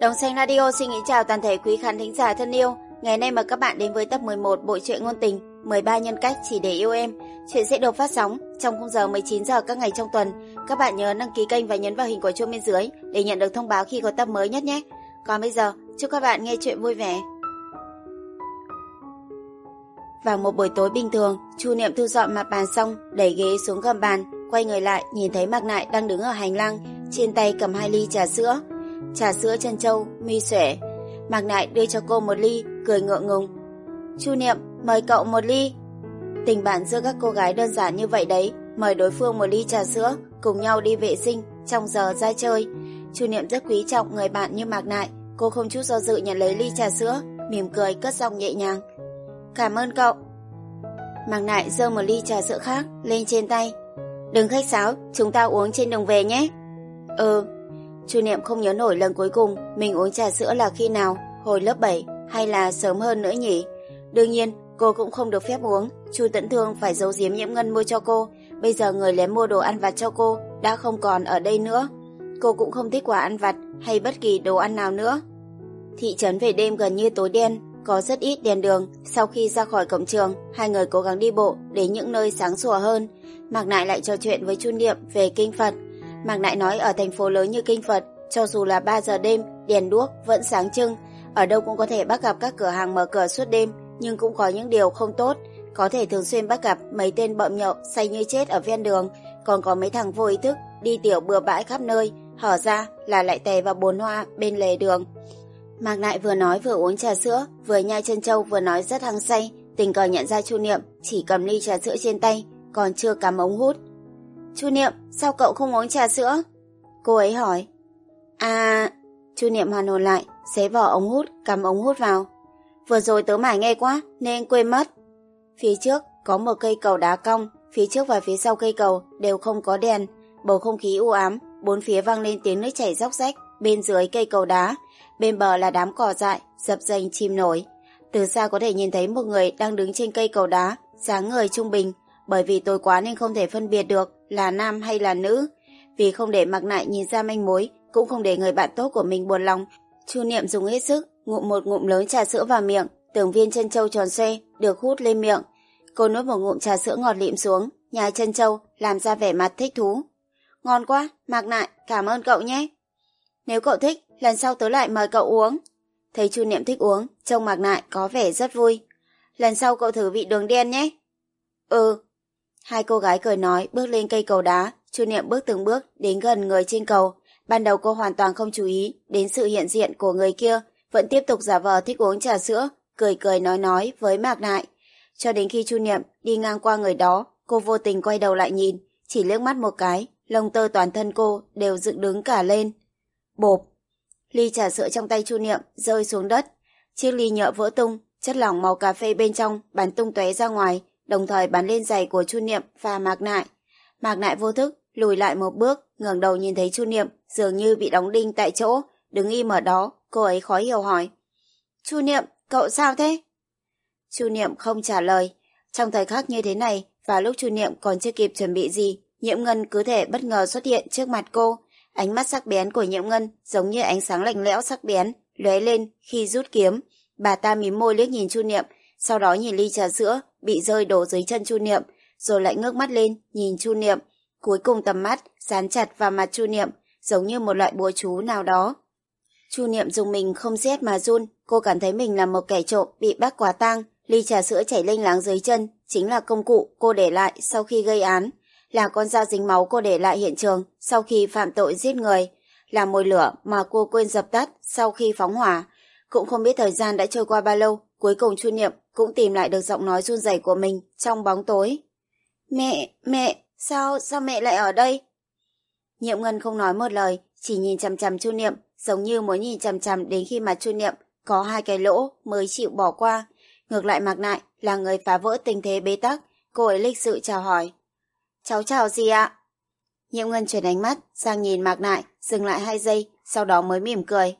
Đồng xanh radio xin kính chào toàn thể quý khán thính giả thân yêu. Ngày nay mời các bạn đến với tập 11 bộ truyện ngôn tình 13 nhân cách chỉ để yêu em. Chuyện sẽ được phát sóng trong khung giờ 19 giờ các ngày trong tuần. Các bạn nhớ đăng ký kênh và nhấn vào hình quả chuông bên dưới để nhận được thông báo khi có tập mới nhất nhé. Còn bây giờ, chúc các bạn nghe chuyện vui vẻ. Vào một buổi tối bình thường, Chu Niệm thu dọn mặt bàn xong, đẩy ghế xuống gầm bàn, quay người lại nhìn thấy Mạc Nại đang đứng ở hành lang, trên tay cầm hai ly trà sữa. Trà sữa chân châu, mi xuể. Mạc Nại đưa cho cô một ly, cười ngượng ngùng. Chu Niệm, mời cậu một ly. Tình bạn giữa các cô gái đơn giản như vậy đấy, mời đối phương một ly trà sữa, cùng nhau đi vệ sinh, trong giờ ra chơi. Chu Niệm rất quý trọng người bạn như Mạc Nại, cô không chút do dự nhận lấy ly trà sữa, mỉm cười cất giọng nhẹ nhàng. Cảm ơn cậu. Mạc Nại giơ một ly trà sữa khác lên trên tay. Đừng khách sáo, chúng ta uống trên đường về nhé. Ừ. Chu Niệm không nhớ nổi lần cuối cùng mình uống trà sữa là khi nào, hồi lớp 7 hay là sớm hơn nữa nhỉ? Đương nhiên, cô cũng không được phép uống. Chu Tấn Thương phải giấu giếm nhiễm ngân mua cho cô. Bây giờ người lén mua đồ ăn vặt cho cô đã không còn ở đây nữa. Cô cũng không thích quà ăn vặt hay bất kỳ đồ ăn nào nữa. Thị trấn về đêm gần như tối đen, có rất ít đèn đường. Sau khi ra khỏi cổng trường, hai người cố gắng đi bộ đến những nơi sáng sủa hơn. Mạc Nại lại trò chuyện với Chu Niệm về kinh Phật. Mạc Nại nói ở thành phố lớn như kinh Phật, cho dù là 3 giờ đêm, đèn đuốc vẫn sáng trưng. Ở đâu cũng có thể bắt gặp các cửa hàng mở cửa suốt đêm, nhưng cũng có những điều không tốt. Có thể thường xuyên bắt gặp mấy tên bậm nhậu say như chết ở ven đường, còn có mấy thằng vô ý thức đi tiểu bừa bãi khắp nơi, hở ra là lại tè vào bồn hoa bên lề đường. Mạc Nại vừa nói vừa uống trà sữa, vừa nhai chân châu vừa nói rất hăng say, tình cờ nhận ra Chu Niệm chỉ cầm ly trà sữa trên tay, còn chưa cắm ống hút. Chu Niệm, sao cậu không uống trà sữa? Cô ấy hỏi. À, Chu Niệm hoàn hồn lại, xé vỏ ống hút, cắm ống hút vào. Vừa rồi tớ mải nghe quá, nên quên mất. Phía trước có một cây cầu đá cong, phía trước và phía sau cây cầu đều không có đèn, bầu không khí u ám, bốn phía vang lên tiếng nước chảy róc rách, bên dưới cây cầu đá, bên bờ là đám cỏ dại, dập dềnh chim nổi. Từ xa có thể nhìn thấy một người đang đứng trên cây cầu đá, dáng người trung bình, bởi vì tối quá nên không thể phân biệt được là nam hay là nữ. Vì không để mặc nại nhìn ra manh mối, cũng không để người bạn tốt của mình buồn lòng, Chu Niệm dùng hết sức, ngụm một ngụm lớn trà sữa vào miệng, tưởng viên chân châu tròn xoe được hút lên miệng. Cô nuốt một ngụm trà sữa ngọt lịm xuống, nhai chân châu, làm ra vẻ mặt thích thú. Ngon quá, Mạc Nại, cảm ơn cậu nhé. Nếu cậu thích, lần sau tớ lại mời cậu uống. Thấy Chu Niệm thích uống, trông Mạc Nại có vẻ rất vui. Lần sau cậu thử vị đường đen nhé. Ừ. Hai cô gái cười nói bước lên cây cầu đá, Chu Niệm bước từng bước đến gần người trên cầu. Ban đầu cô hoàn toàn không chú ý đến sự hiện diện của người kia, vẫn tiếp tục giả vờ thích uống trà sữa, cười cười nói nói với Mạc Nại. Cho đến khi Chu Niệm đi ngang qua người đó, cô vô tình quay đầu lại nhìn, chỉ liếc mắt một cái, lông tơ toàn thân cô đều dựng đứng cả lên. Bộp! Ly trà sữa trong tay Chu Niệm rơi xuống đất. Chiếc ly nhựa vỡ tung, chất lỏng màu cà phê bên trong bắn tung tóe ra ngoài, đồng thời bắn lên giày của Chu Niệm và Mạc Nại. Mạc Nại vô thức lùi lại một bước, ngẩng đầu nhìn thấy Chu Niệm dường như bị đóng đinh tại chỗ, đứng im ở đó, cô ấy khó hiểu hỏi. Chu Niệm, cậu sao thế? Chu Niệm không trả lời. Trong thời khắc như thế này, và lúc Chu Niệm còn chưa kịp chuẩn bị gì, Nhiễm Ngân cứ thể bất ngờ xuất hiện trước mặt cô. Ánh mắt sắc bén của Nhiễm Ngân giống như ánh sáng lạnh lẽo sắc bén, lóe lên khi rút kiếm. Bà ta mím môi liếc nhìn Chu Niệm, sau đó nhìn ly trà sữa bị rơi đổ dưới chân Chu Niệm, rồi lại ngước mắt lên nhìn Chu Niệm, cuối cùng tầm mắt dán chặt vào mặt Chu Niệm, giống như một loại bùa chú nào đó. Chu Niệm dùng mình không rét mà run, cô cảm thấy mình là một kẻ trộm bị bắt quả tang, ly trà sữa chảy lênh láng dưới chân, chính là công cụ cô để lại sau khi gây án, là con dao dính máu cô để lại hiện trường sau khi phạm tội giết người, là mồi lửa mà cô quên dập tắt sau khi phóng hỏa. Cũng không biết thời gian đã trôi qua bao lâu, cuối cùng Chu Niệm cũng tìm lại được giọng nói run rẩy của mình trong bóng tối. Mẹ, mẹ, sao, sao mẹ lại ở đây? Nhiệm Ngân không nói một lời, chỉ nhìn chằm chằm Chu Niệm, giống như muốn nhìn chằm chằm đến khi mà Chu Niệm có hai cái lỗ mới chịu bỏ qua. Ngược lại Mạc Nại là người phá vỡ tình thế bế tắc, cô ấy lịch sự chào hỏi. Cháu chào gì ạ? Nhiệm Ngân chuyển ánh mắt sang nhìn Mạc Nại, dừng lại hai giây, sau đó mới mỉm cười.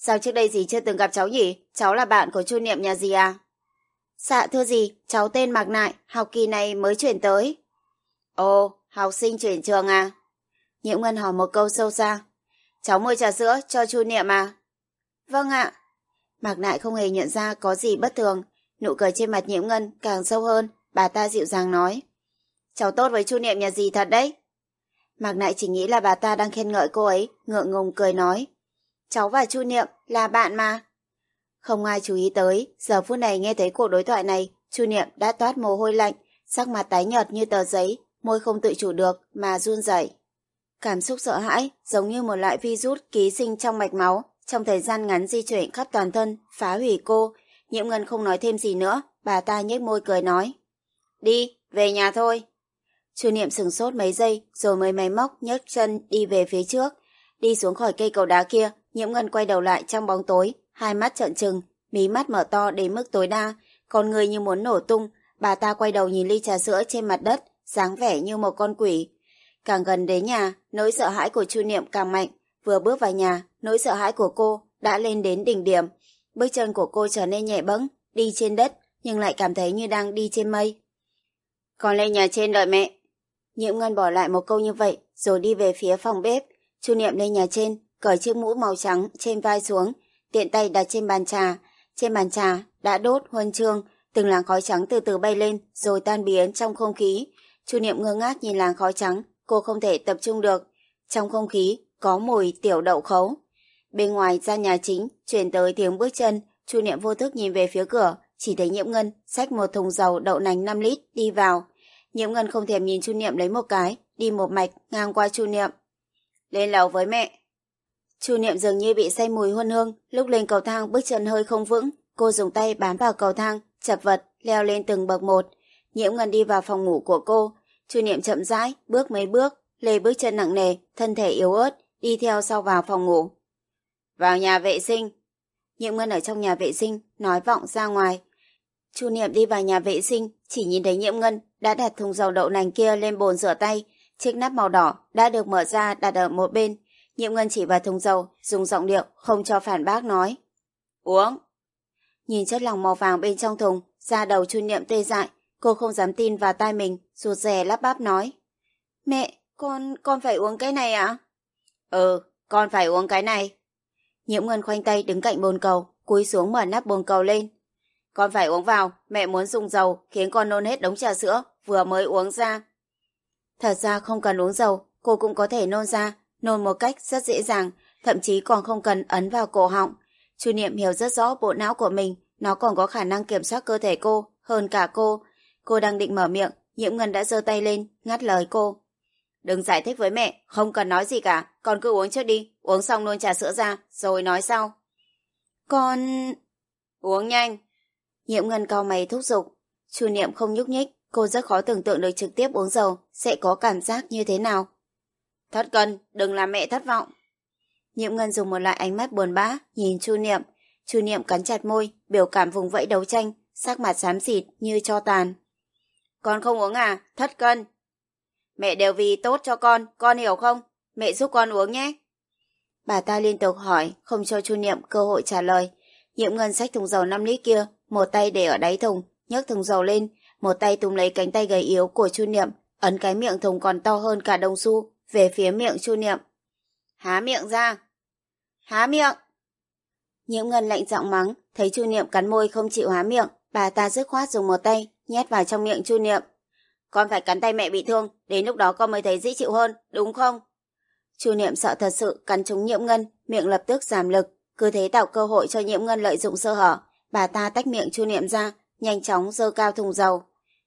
Sao trước đây gì chưa từng gặp cháu nhỉ? Cháu là bạn của Chu Niệm nhà gì à? Dạ thưa gì, cháu tên Mạc Nại, học kỳ này mới chuyển tới. Ồ, học sinh chuyển trường à? Nhiễm Ngân hỏi một câu sâu xa. Cháu mua trà sữa cho Chu Niệm à? Vâng ạ. Mạc Nại không hề nhận ra có gì bất thường. Nụ cười trên mặt nhiễm ngân càng sâu hơn, bà ta dịu dàng nói. Cháu tốt với chu niệm nhà gì thật đấy. Mạc Nại chỉ nghĩ là bà ta đang khen ngợi cô ấy, ngượng ngùng cười nói. Cháu và chu niệm là bạn mà. Không ai chú ý tới, giờ phút này nghe thấy cuộc đối thoại này, chu niệm đã toát mồ hôi lạnh, sắc mặt tái nhợt như tờ giấy, môi không tự chủ được mà run rẩy. Cảm xúc sợ hãi giống như một loại virus ký sinh trong mạch máu, trong thời gian ngắn di chuyển khắp toàn thân, phá hủy cô. Nhiễm Ngân không nói thêm gì nữa, bà ta nhếch môi cười nói. Đi, về nhà thôi. Chu Niệm sừng sốt mấy giây rồi mới máy móc nhấc chân đi về phía trước. Đi xuống khỏi cây cầu đá kia, Nhiễm Ngân quay đầu lại trong bóng tối, hai mắt trợn trừng, mí mắt mở to đến mức tối đa, con người như muốn nổ tung. Bà ta quay đầu nhìn ly trà sữa trên mặt đất, dáng vẻ như một con quỷ. Càng gần đến nhà, nỗi sợ hãi của Chu Niệm càng mạnh. Vừa bước vào nhà, nỗi sợ hãi của cô đã lên đến đỉnh điểm. Bước chân của cô trở nên nhẹ bẫng, đi trên đất, nhưng lại cảm thấy như đang đi trên mây. Con lên nhà trên đợi mẹ. Nhiễm Ngân bỏ lại một câu như vậy, rồi đi về phía phòng bếp. Chu Niệm lên nhà trên, cởi chiếc mũ màu trắng trên vai xuống, tiện tay đặt trên bàn trà. Trên bàn trà đã đốt huân chương, từng làn khói trắng từ từ bay lên rồi tan biến trong không khí. Chu Niệm ngơ ngác nhìn làn khói trắng, cô không thể tập trung được. Trong không khí có mùi tiểu đậu khấu. Bên ngoài ra nhà chính, chuyển tới tiếng bước chân, Chu Niệm vô thức nhìn về phía cửa, chỉ thấy Nhiễm Ngân xách một thùng dầu đậu nành 5 lít đi vào. Nhiễm Ngân không thèm nhìn Chu Niệm lấy một cái, đi một mạch ngang qua Chu Niệm. Lên lầu với mẹ. Chu Niệm dường như bị say mùi huân hương, lúc lên cầu thang bước chân hơi không vững, cô dùng tay bám vào cầu thang, chập vật, leo lên từng bậc một. Nhiễm Ngân đi vào phòng ngủ của cô, Chu Niệm chậm rãi, bước mấy bước, lê bước chân nặng nề, thân thể yếu ớt, đi theo sau vào phòng ngủ. Vào nhà vệ sinh. Nhiễm Ngân ở trong nhà vệ sinh, nói vọng ra ngoài. Chu Niệm đi vào nhà vệ sinh, chỉ nhìn thấy Nhiễm Ngân đã đặt thùng dầu đậu nành kia lên bồn rửa tay. Chiếc nắp màu đỏ đã được mở ra đặt ở một bên. Nhiệm Ngân chỉ vào thùng dầu, dùng giọng điệu không cho phản bác nói. Uống. Nhìn chất lỏng màu vàng bên trong thùng, da đầu Chu Niệm tê dại, Cô không dám tin vào tai mình, rụt rè lắp bắp nói. Mẹ, con, con phải uống cái này ạ? À? Ừ, con phải uống cái này. Nhiễm Ngân khoanh tay đứng cạnh bồn cầu, cúi xuống mở nắp bồn cầu lên. Con phải uống vào, mẹ muốn dùng dầu, khiến con nôn hết đống trà sữa, vừa mới uống ra. Thật ra không cần uống dầu, cô cũng có thể nôn ra, nôn một cách rất dễ dàng, thậm chí còn không cần ấn vào cổ họng. Chu Niệm hiểu rất rõ bộ não của mình, nó còn có khả năng kiểm soát cơ thể cô, hơn cả cô, Cô đang định mở miệng, Nhiễm Ngân đã giơ tay lên, ngắt lời cô. Đừng giải thích với mẹ, không cần nói gì cả, con cứ uống trước đi, uống xong luôn trà sữa ra, rồi nói sau. Con... Uống nhanh. Nhiễm Ngân cau mày thúc giục. Chu Niệm không nhúc nhích, cô rất khó tưởng tượng được trực tiếp uống dầu sẽ có cảm giác như thế nào. Thất cân, đừng làm mẹ thất vọng. Nhiệm Ngân dùng một loại ánh mắt buồn bã, nhìn Chu Niệm. Chu Niệm cắn chặt môi, biểu cảm vùng vẫy đấu tranh, sắc mặt xám xịt như cho tàn. Con không uống à? Thất cân. Mẹ đều vì tốt cho con, con hiểu không? Mẹ giúp con uống nhé. Bà ta liên tục hỏi, không cho Chu Niệm cơ hội trả lời. Nhiệm ngân xách thùng dầu 5 lít kia, một tay để ở đáy thùng, nhấc thùng dầu lên, một tay túm lấy cánh tay gầy yếu của Chu Niệm, ấn cái miệng thùng còn to hơn cả đồng xu, về phía miệng Chu Niệm. Há miệng ra. Há miệng. Nhiễm ngân lạnh giọng mắng, thấy Chu Niệm cắn môi không chịu há miệng, bà ta dứt khoát dùng một tay, nhét vào trong miệng Chu Niệm. Con phải cắn tay mẹ bị thương, đến lúc đó con mới thấy dễ chịu hơn, đúng không? Chu Niệm sợ thật sự cắn trúng Nhiễm Ngân, miệng lập tức giảm lực, cứ thế tạo cơ hội cho Nhiễm Ngân lợi dụng sơ hở. Bà ta tách miệng Chu Niệm ra, nhanh chóng dơ cao thùng dầu.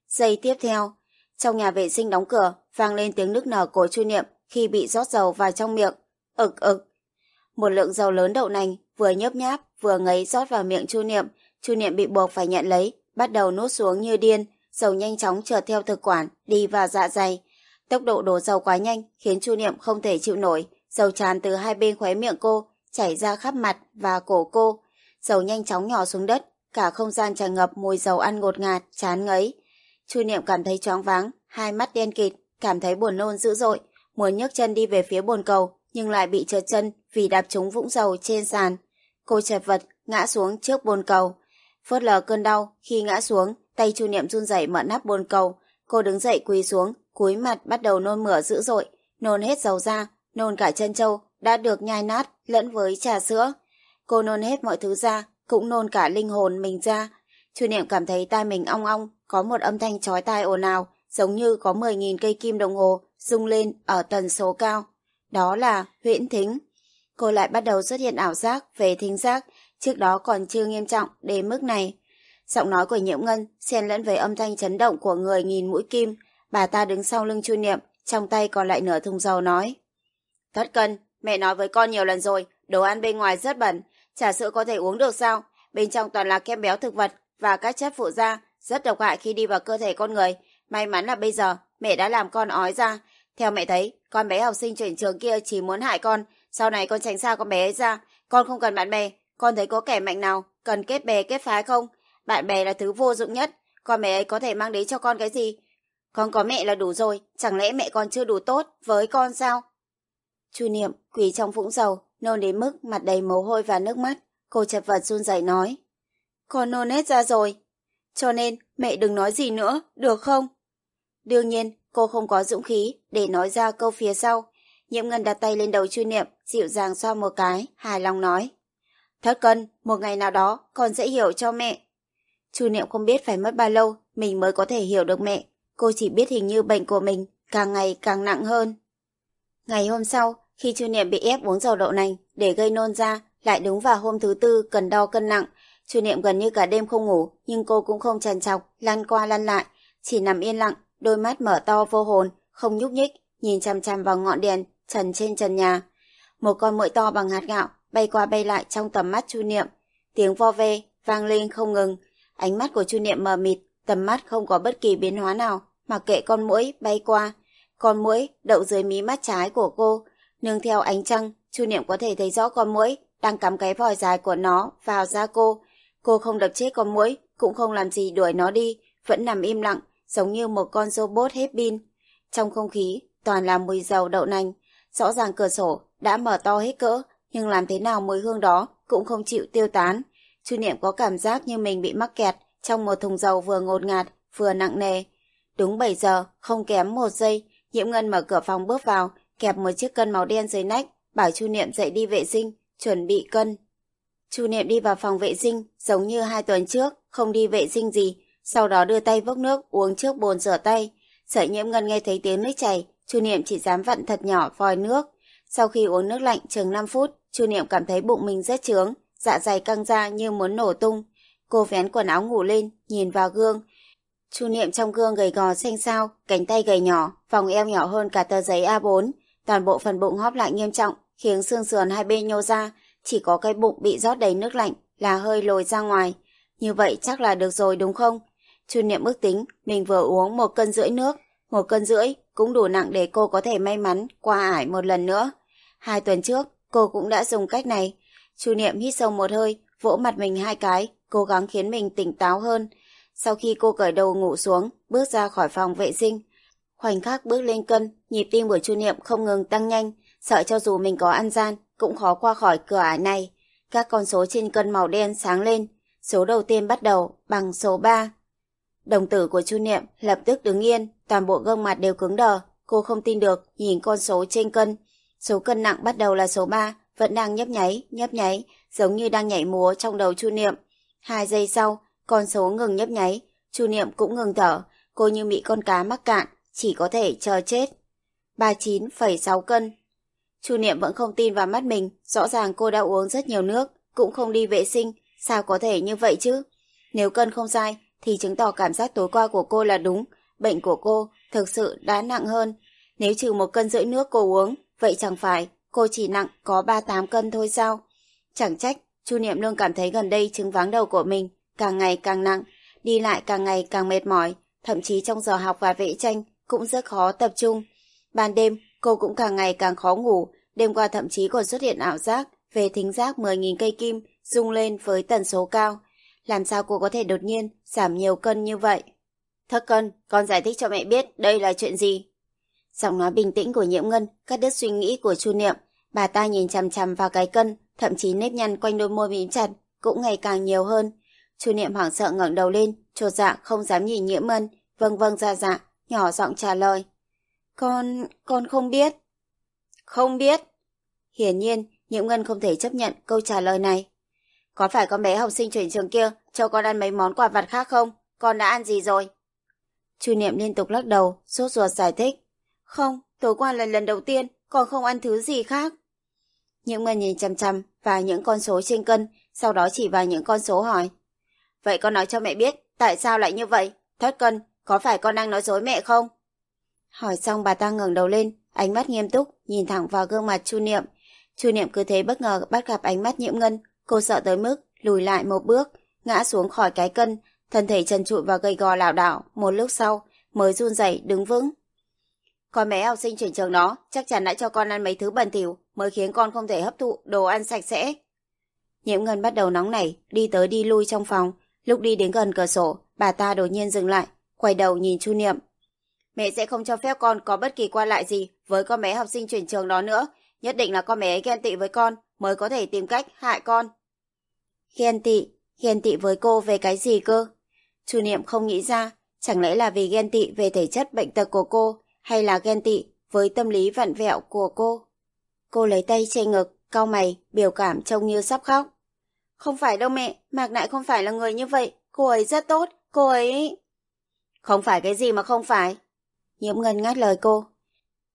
Giây tiếp theo, trong nhà vệ sinh đóng cửa, vang lên tiếng nức nở của Chu Niệm khi bị rót dầu vào trong miệng. Ực ực. Một lượng dầu lớn đậu nành vừa nhấp nháp vừa ngấy rót vào miệng Chu Niệm, Chu Niệm bị buộc phải nhận lấy, bắt đầu nuốt xuống như điên, dầu nhanh chóng trượt theo thực quản, đi vào dạ dày. Tốc độ đổ dầu quá nhanh khiến Chu Niệm không thể chịu nổi, dầu tràn từ hai bên khóe miệng cô, chảy ra khắp mặt và cổ cô. Dầu nhanh chóng nhỏ xuống đất, cả không gian tràn ngập mùi dầu ăn ngột ngạt, chán ngấy. Chu Niệm cảm thấy choáng váng, hai mắt đen kịt, cảm thấy buồn nôn dữ dội, muốn nhấc chân đi về phía bồn cầu, nhưng lại bị trượt chân vì đạp trúng vũng dầu trên sàn. Cô chật vật, ngã xuống trước bồn cầu. Phớt lờ cơn đau, khi ngã xuống, tay Chu Niệm run rẩy mở nắp bồn cầu. Cô đứng dậy quỳ xuống, cúi mặt bắt đầu nôn mửa dữ dội, nôn hết dầu ra, nôn cả chân trâu, đã được nhai nát, lẫn với trà sữa. Cô nôn hết mọi thứ ra, cũng nôn cả linh hồn mình ra. Chu Niệm cảm thấy tai mình ong ong, có một âm thanh chói tai ồn ào, giống như có 10.000 cây kim đồng hồ rung lên ở tần số cao. Đó là huyễn thính. Cô lại bắt đầu xuất hiện ảo giác về thính giác, trước đó còn chưa nghiêm trọng đến mức này. Giọng nói của Nhiễm Ngân xen lẫn với âm thanh chấn động của người nghìn mũi kim. Bà ta đứng sau lưng Chu Niệm, trong tay còn lại nửa thùng dầu nói. Thất cân, mẹ nói với con nhiều lần rồi, đồ ăn bên ngoài rất bẩn, trà sữa có thể uống được sao? Bên trong toàn là kem béo thực vật và các chất phụ da, rất độc hại khi đi vào cơ thể con người. May mắn là bây giờ mẹ đã làm con ói ra. Theo mẹ thấy, con bé học sinh chuyển trường kia chỉ muốn hại con. Sau này con tránh xa con bé ấy ra. Con không cần bạn bè. Con thấy có kẻ mạnh nào cần kết bè kết phái không? Bạn bè là thứ vô dụng nhất. Con bé ấy có thể mang đến cho con cái gì? Con có mẹ là đủ rồi. Chẳng lẽ mẹ con chưa đủ tốt với con sao? Chu Niệm quỳ trong vũng dầu, nôn đến mức mặt đầy mồ hôi và nước mắt. Cô chật vật run rẩy nói. Con nôn hết ra rồi. Cho nên mẹ đừng nói gì nữa, được không? Đương nhiên, cô không có dũng khí để nói ra câu phía sau. Nhiễm ngân đặt tay lên đầu chu niệm, dịu dàng xoa một cái, hài lòng nói. Thất cân, một ngày nào đó con sẽ hiểu cho mẹ. Chu niệm không biết phải mất bao lâu mình mới có thể hiểu được mẹ. Cô chỉ biết hình như bệnh của mình càng ngày càng nặng hơn. Ngày hôm sau, khi Chu Niệm bị ép uống dầu đậu nành để gây nôn ra, lại đúng vào hôm thứ tư cần đo cân nặng. Chu Niệm gần như cả đêm không ngủ, nhưng cô cũng không trằn trọc, lăn qua lăn lại, chỉ nằm yên lặng, đôi mắt mở to vô hồn, không nhúc nhích, nhìn chằm chằm vào ngọn đèn trần trên trần nhà. Một con muỗi to bằng hạt gạo bay qua bay lại trong tầm mắt Chu Niệm, tiếng vo ve vang lên không ngừng. Ánh mắt của Chu Niệm mờ mịt, tầm mắt không có bất kỳ biến hóa nào, mặc kệ con muỗi bay qua. Con muỗi đậu dưới mí mắt trái của cô, nương theo ánh trăng, Chu Niệm có thể thấy rõ con muỗi đang cắm cái vòi dài của nó vào da cô. Cô không đập chết con muỗi, cũng không làm gì đuổi nó đi, vẫn nằm im lặng, giống như một con robot hết pin. Trong không khí, toàn là mùi dầu đậu nành. Rõ ràng cửa sổ đã mở to hết cỡ, nhưng làm thế nào mùi hương đó cũng không chịu tiêu tán. Chu Niệm có cảm giác như mình bị mắc kẹt trong một thùng dầu vừa ngột ngạt, vừa nặng nề. Đúng 7 giờ, không kém một giây, Nhiễm Ngân mở cửa phòng bước vào, kẹp một chiếc cân màu đen dưới nách, bảo Chu Niệm dậy đi vệ sinh, chuẩn bị cân. Chu Niệm đi vào phòng vệ sinh, giống như hai tuần trước, không đi vệ sinh gì, sau đó đưa tay vốc nước uống trước bồn rửa tay. Sở nhiễm ngân nghe thấy tiếng nước chảy, Chu Niệm chỉ dám vặn thật nhỏ vòi nước. Sau khi uống nước lạnh chừng 5 phút, Chu Niệm cảm thấy bụng mình rất trướng, dạ dày căng ra như muốn nổ tung. Cô vén quần áo ngủ lên, nhìn vào gương. Chu Niệm trong gương gầy gò xanh xao, cánh tay gầy nhỏ, vòng eo nhỏ hơn cả tờ giấy A4. Toàn bộ phần bụng hóp lại nghiêm trọng, khiến xương sườn hai bên nhô ra, chỉ có cái bụng bị rót đầy nước lạnh là hơi lồi ra ngoài. Như vậy chắc là được rồi đúng không? Chu Niệm ước tính mình vừa uống một cân rưỡi nước, một cân rưỡi cũng đủ nặng để cô có thể may mắn qua ải một lần nữa. Hai tuần trước, cô cũng đã dùng cách này. Chu Niệm hít sâu một hơi, vỗ mặt mình hai cái, cố gắng khiến mình tỉnh táo hơn. Sau khi cô cởi đầu ngủ xuống, bước ra khỏi phòng vệ sinh. Khoảnh khắc bước lên cân, nhịp tim của Chu Niệm không ngừng tăng nhanh, sợ cho dù mình có ăn gian, cũng khó qua khỏi cửa ải này. Các con số trên cân màu đen sáng lên, số đầu tiên bắt đầu bằng số 3. Đồng tử của Chu Niệm lập tức đứng yên, toàn bộ gương mặt đều cứng đờ, cô không tin được nhìn con số trên cân. Số cân nặng bắt đầu là số 3, vẫn đang nhấp nháy, nhấp nháy, giống như đang nhảy múa trong đầu Chu Niệm. Hai giây sau, con số ngừng nhấp nháy, Chu Niệm cũng ngừng thở, cô như bị con cá mắc cạn, chỉ có thể chờ chết. 39,6 cân. Chu Niệm vẫn không tin vào mắt mình, rõ ràng cô đã uống rất nhiều nước, cũng không đi vệ sinh, sao có thể như vậy chứ? Nếu cân không sai, thì chứng tỏ cảm giác tối qua của cô là đúng, bệnh của cô thực sự đã nặng hơn. Nếu trừ một cân rưỡi nước cô uống, vậy chẳng phải cô chỉ nặng có 38 cân thôi sao? Chẳng trách, Chu Niệm Lương cảm thấy gần đây chứng váng đầu của mình càng ngày càng nặng, đi lại càng ngày càng mệt mỏi, thậm chí trong giờ học và vẽ tranh cũng rất khó tập trung. Ban đêm, cô cũng càng ngày càng khó ngủ, đêm qua thậm chí còn xuất hiện ảo giác về thính giác 10.000 cây kim rung lên với tần số cao. Làm sao cô có thể đột nhiên giảm nhiều cân như vậy? Thất cân, con giải thích cho mẹ biết đây là chuyện gì. Giọng nói bình tĩnh của nhiễm ngân cắt đứt suy nghĩ của chu niệm. Bà ta nhìn chằm chằm vào cái cân, thậm chí nếp nhăn quanh đôi môi mím chặt cũng ngày càng nhiều hơn. Chu niệm hoảng sợ ngẩng đầu lên, chột dạ không dám nhìn nhiễm ngân, vâng vâng ra dạ, nhỏ giọng trả lời. Con, con không biết. Không biết. Hiển nhiên, nhiễm ngân không thể chấp nhận câu trả lời này có phải con bé học sinh chuyển trường kia cho con ăn mấy món quà vặt khác không? Con đã ăn gì rồi? Chu Niệm liên tục lắc đầu, sốt ruột giải thích. Không, tối qua là lần đầu tiên, con không ăn thứ gì khác. Những người nhìn chăm chăm và những con số trên cân, sau đó chỉ vào những con số hỏi. Vậy con nói cho mẹ biết, tại sao lại như vậy? Thất cân, có phải con đang nói dối mẹ không? Hỏi xong bà ta ngẩng đầu lên, ánh mắt nghiêm túc, nhìn thẳng vào gương mặt Chu Niệm. Chu Niệm cứ thế bất ngờ bắt gặp ánh mắt nhiễm ngân, cô sợ tới mức lùi lại một bước, ngã xuống khỏi cái cân, thân thể trần trụi và gầy gò lảo đảo, một lúc sau mới run rẩy đứng vững. Con bé học sinh chuyển trường đó chắc chắn đã cho con ăn mấy thứ bẩn thỉu mới khiến con không thể hấp thụ đồ ăn sạch sẽ. Nhiễm Ngân bắt đầu nóng nảy, đi tới đi lui trong phòng. Lúc đi đến gần cửa sổ, bà ta đột nhiên dừng lại, quay đầu nhìn Chu Niệm. Mẹ sẽ không cho phép con có bất kỳ qua lại gì với con bé học sinh chuyển trường đó nữa. Nhất định là con bé ấy ghen tị với con mới có thể tìm cách hại con. Ghen tị? Ghen tị với cô về cái gì cơ? Chu Niệm không nghĩ ra, chẳng lẽ là vì ghen tị về thể chất bệnh tật của cô hay là ghen tị với tâm lý vặn vẹo của cô? Cô lấy tay che ngực, cau mày, biểu cảm trông như sắp khóc. Không phải đâu mẹ, Mạc Nại không phải là người như vậy, cô ấy rất tốt, cô ấy... Không phải cái gì mà không phải. Nhiễm Ngân ngắt lời cô.